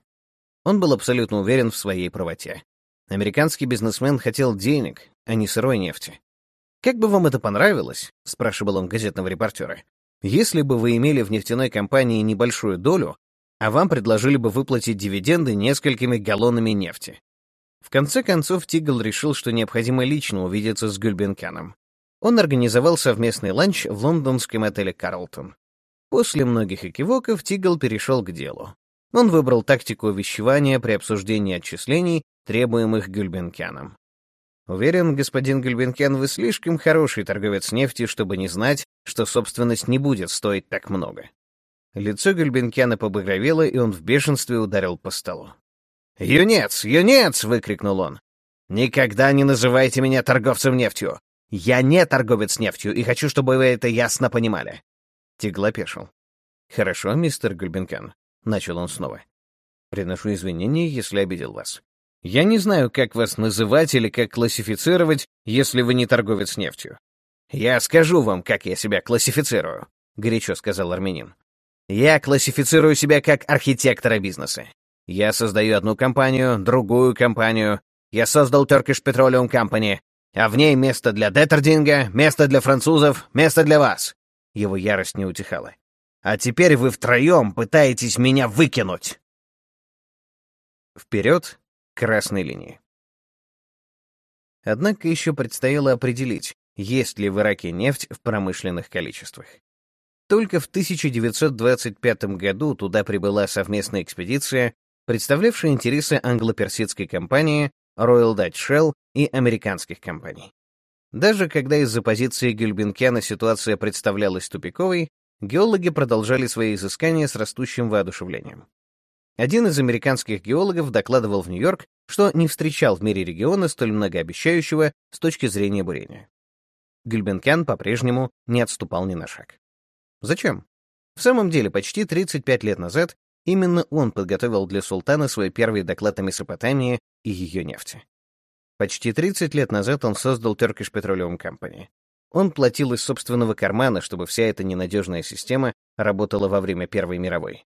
Он был абсолютно уверен в своей правоте. Американский бизнесмен хотел денег, а не сырой нефти. «Как бы вам это понравилось?» — спрашивал он газетного репортера. «Если бы вы имели в нефтяной компании небольшую долю, а вам предложили бы выплатить дивиденды несколькими галлонами нефти. В конце концов, Тигл решил, что необходимо лично увидеться с Гюльбенканом. Он организовал совместный ланч в лондонском отеле «Карлтон». После многих экивоков Тигл перешел к делу. Он выбрал тактику увещевания при обсуждении отчислений, требуемых Гюльбенкяном. Уверен, господин Гюльбенкян, вы слишком хороший торговец нефти, чтобы не знать, что собственность не будет стоить так много. Лицо Гюльбенкяна побагровело, и он в бешенстве ударил по столу. «Юнец! Юнец!» — выкрикнул он. «Никогда не называйте меня торговцем нефтью! Я не торговец нефтью, и хочу, чтобы вы это ясно понимали!» Тигл опешил. «Хорошо, мистер Гульбенкан», — начал он снова. «Приношу извинения, если обидел вас. Я не знаю, как вас называть или как классифицировать, если вы не торговец нефтью. Я скажу вам, как я себя классифицирую», — горячо сказал армянин. «Я классифицирую себя как архитектора бизнеса. Я создаю одну компанию, другую компанию. Я создал Turkish Petroleum Company, а в ней место для Деттердинга, место для французов, место для вас. Его ярость не утихала. А теперь вы втроем пытаетесь меня выкинуть. Вперед красной линии. Однако еще предстояло определить, есть ли в Ираке нефть в промышленных количествах. Только в 1925 году туда прибыла совместная экспедиция представлявший интересы англо-персидской компании, Royal Dutch Shell и американских компаний. Даже когда из-за позиции Гюльбенкена ситуация представлялась тупиковой, геологи продолжали свои изыскания с растущим воодушевлением. Один из американских геологов докладывал в Нью-Йорк, что не встречал в мире региона столь многообещающего с точки зрения бурения. Гюльбенкян по-прежнему не отступал ни на шаг. Зачем? В самом деле, почти 35 лет назад Именно он подготовил для султана свой первый доклад о Месопотамии и ее нефти. Почти 30 лет назад он создал Turkish Petroleum Company. Он платил из собственного кармана, чтобы вся эта ненадежная система работала во время Первой мировой.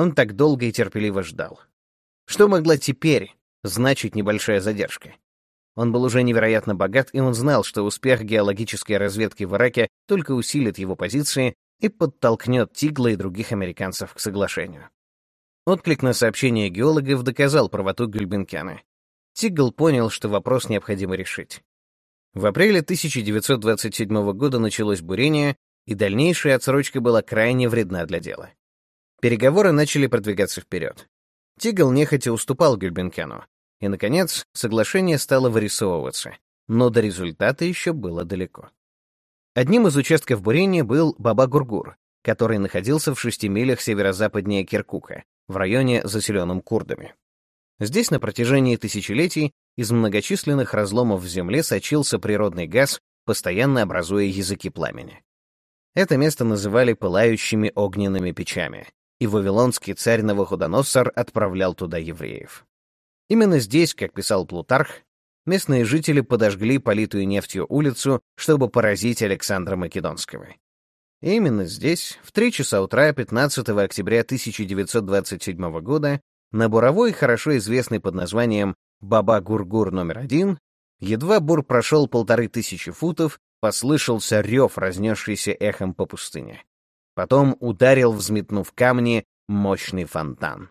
Он так долго и терпеливо ждал. Что могла теперь значить небольшая задержка? Он был уже невероятно богат, и он знал, что успех геологической разведки в Ираке только усилит его позиции и подтолкнет Тигла и других американцев к соглашению. Отклик на сообщение геологов доказал правоту Гюльбенкяна. Тигл понял, что вопрос необходимо решить. В апреле 1927 года началось бурение, и дальнейшая отсрочка была крайне вредна для дела. Переговоры начали продвигаться вперед. Тигл нехотя уступал Гюльбенкяну, и, наконец, соглашение стало вырисовываться, но до результата еще было далеко. Одним из участков бурения был Баба-Гургур, который находился в шести милях северо-западнее Киркука, в районе, заселенном курдами. Здесь на протяжении тысячелетий из многочисленных разломов в земле сочился природный газ, постоянно образуя языки пламени. Это место называли пылающими огненными печами, и вавилонский царь Навуходоносор отправлял туда евреев. Именно здесь, как писал Плутарх, местные жители подожгли политую нефтью улицу, чтобы поразить Александра Македонского. И именно здесь, в 3 часа утра 15 октября 1927 года, на буровой, хорошо известный под названием Баба-Гургур номер один, едва бур прошел полторы тысячи футов, послышался рев, разнесшийся эхом по пустыне. Потом ударил, взметнув камни, мощный фонтан.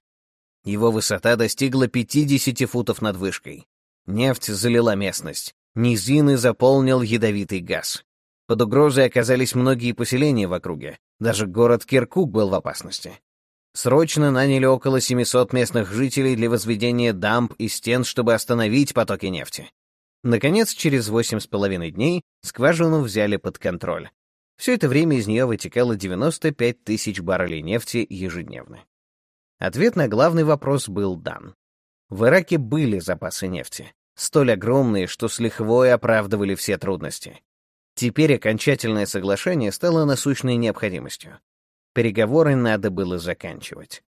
Его высота достигла 50 футов над вышкой. Нефть залила местность. Низины заполнил ядовитый газ. Под угрозой оказались многие поселения в округе. Даже город Киркук был в опасности. Срочно наняли около 700 местных жителей для возведения дамб и стен, чтобы остановить потоки нефти. Наконец, через восемь с половиной дней скважину взяли под контроль. Все это время из нее вытекало 95 тысяч баррелей нефти ежедневно. Ответ на главный вопрос был дан. В Ираке были запасы нефти, столь огромные, что с лихвой оправдывали все трудности. Теперь окончательное соглашение стало насущной необходимостью. Переговоры надо было заканчивать.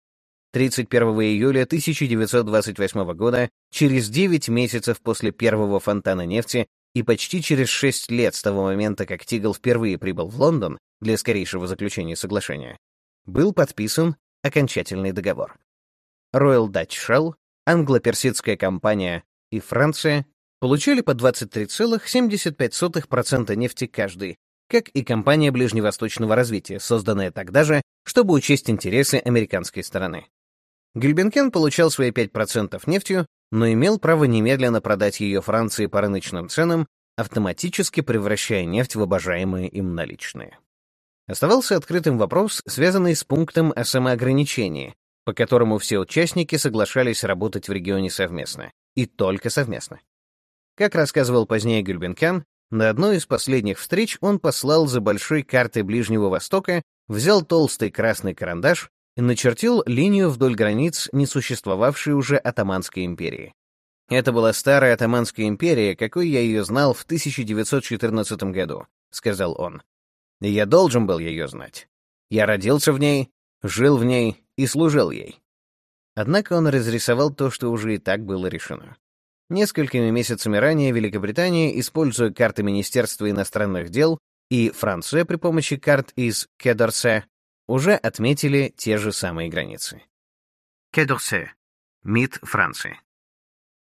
31 июля 1928 года, через 9 месяцев после первого фонтана нефти и почти через 6 лет с того момента, как Тигл впервые прибыл в Лондон для скорейшего заключения соглашения, был подписан окончательный договор. Royal Dutch Shell, англо-персидская компания и Франция получили по 23,75% нефти каждый, как и компания ближневосточного развития, созданная тогда же, чтобы учесть интересы американской стороны. Гильбенкен получал свои 5% нефтью, но имел право немедленно продать ее Франции по рыночным ценам, автоматически превращая нефть в обожаемые им наличные. Оставался открытым вопрос, связанный с пунктом о самоограничении, по которому все участники соглашались работать в регионе совместно, и только совместно. Как рассказывал позднее Гюльбенкян, на одной из последних встреч он послал за большой картой Ближнего Востока, взял толстый красный карандаш и начертил линию вдоль границ несуществовавшей уже Атаманской империи. Это была старая Атаманская империя, какой я ее знал в 1914 году, сказал он. Я должен был ее знать. Я родился в ней, жил в ней и служил ей. Однако он разрисовал то, что уже и так было решено. Несколькими месяцами ранее Великобритания, используя карты Министерства иностранных дел и Франция при помощи карт из Кедорсе, уже отметили те же самые границы. Кедорсе. МИД Франции.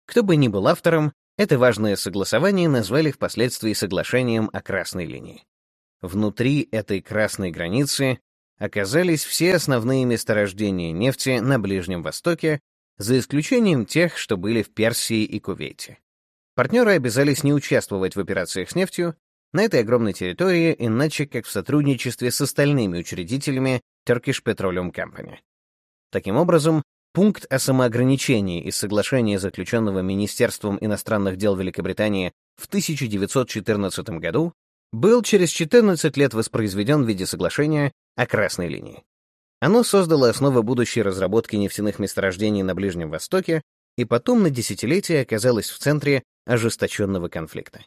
Кто бы ни был автором, это важное согласование назвали впоследствии соглашением о красной линии. Внутри этой красной границы оказались все основные месторождения нефти на Ближнем Востоке, за исключением тех, что были в Персии и Кувейте. Партнеры обязались не участвовать в операциях с нефтью, на этой огромной территории, иначе как в сотрудничестве с остальными учредителями Turkish Petroleum Company. Таким образом, пункт о самоограничении из соглашения, заключенного Министерством иностранных дел Великобритании в 1914 году, был через 14 лет воспроизведен в виде соглашения о Красной линии. Оно создало основы будущей разработки нефтяных месторождений на Ближнем Востоке и потом на десятилетия оказалось в центре ожесточенного конфликта.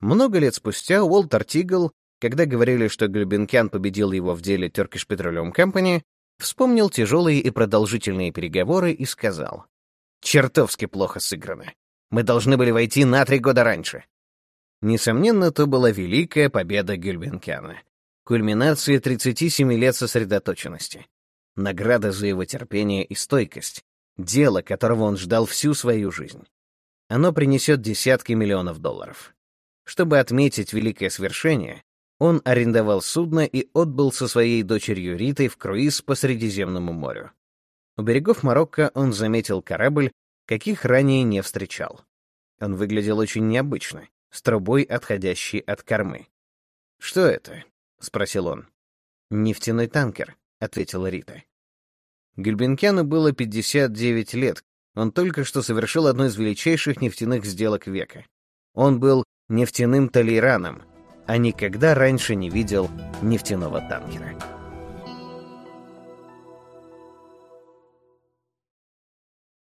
Много лет спустя Уолтер Тигл, когда говорили, что Гульбенкян победил его в деле Turkish Petroleum Company, вспомнил тяжелые и продолжительные переговоры и сказал, «Чертовски плохо сыграно. Мы должны были войти на три года раньше». Несомненно, то была великая победа Гюльбенкяна. Кульминация 37 лет сосредоточенности. Награда за его терпение и стойкость. Дело, которого он ждал всю свою жизнь. Оно принесет десятки миллионов долларов. Чтобы отметить великое свершение, он арендовал судно и отбыл со своей дочерью Ритой в круиз по Средиземному морю. У берегов Марокко он заметил корабль, каких ранее не встречал. Он выглядел очень необычно, с трубой, отходящей от кормы. «Что это?» — спросил он. «Нефтяной танкер», — ответила Рита. Гюльбенкяну было 59 лет, он только что совершил одну из величайших нефтяных сделок века. Он был нефтяным Толейраном, а никогда раньше не видел нефтяного танкера.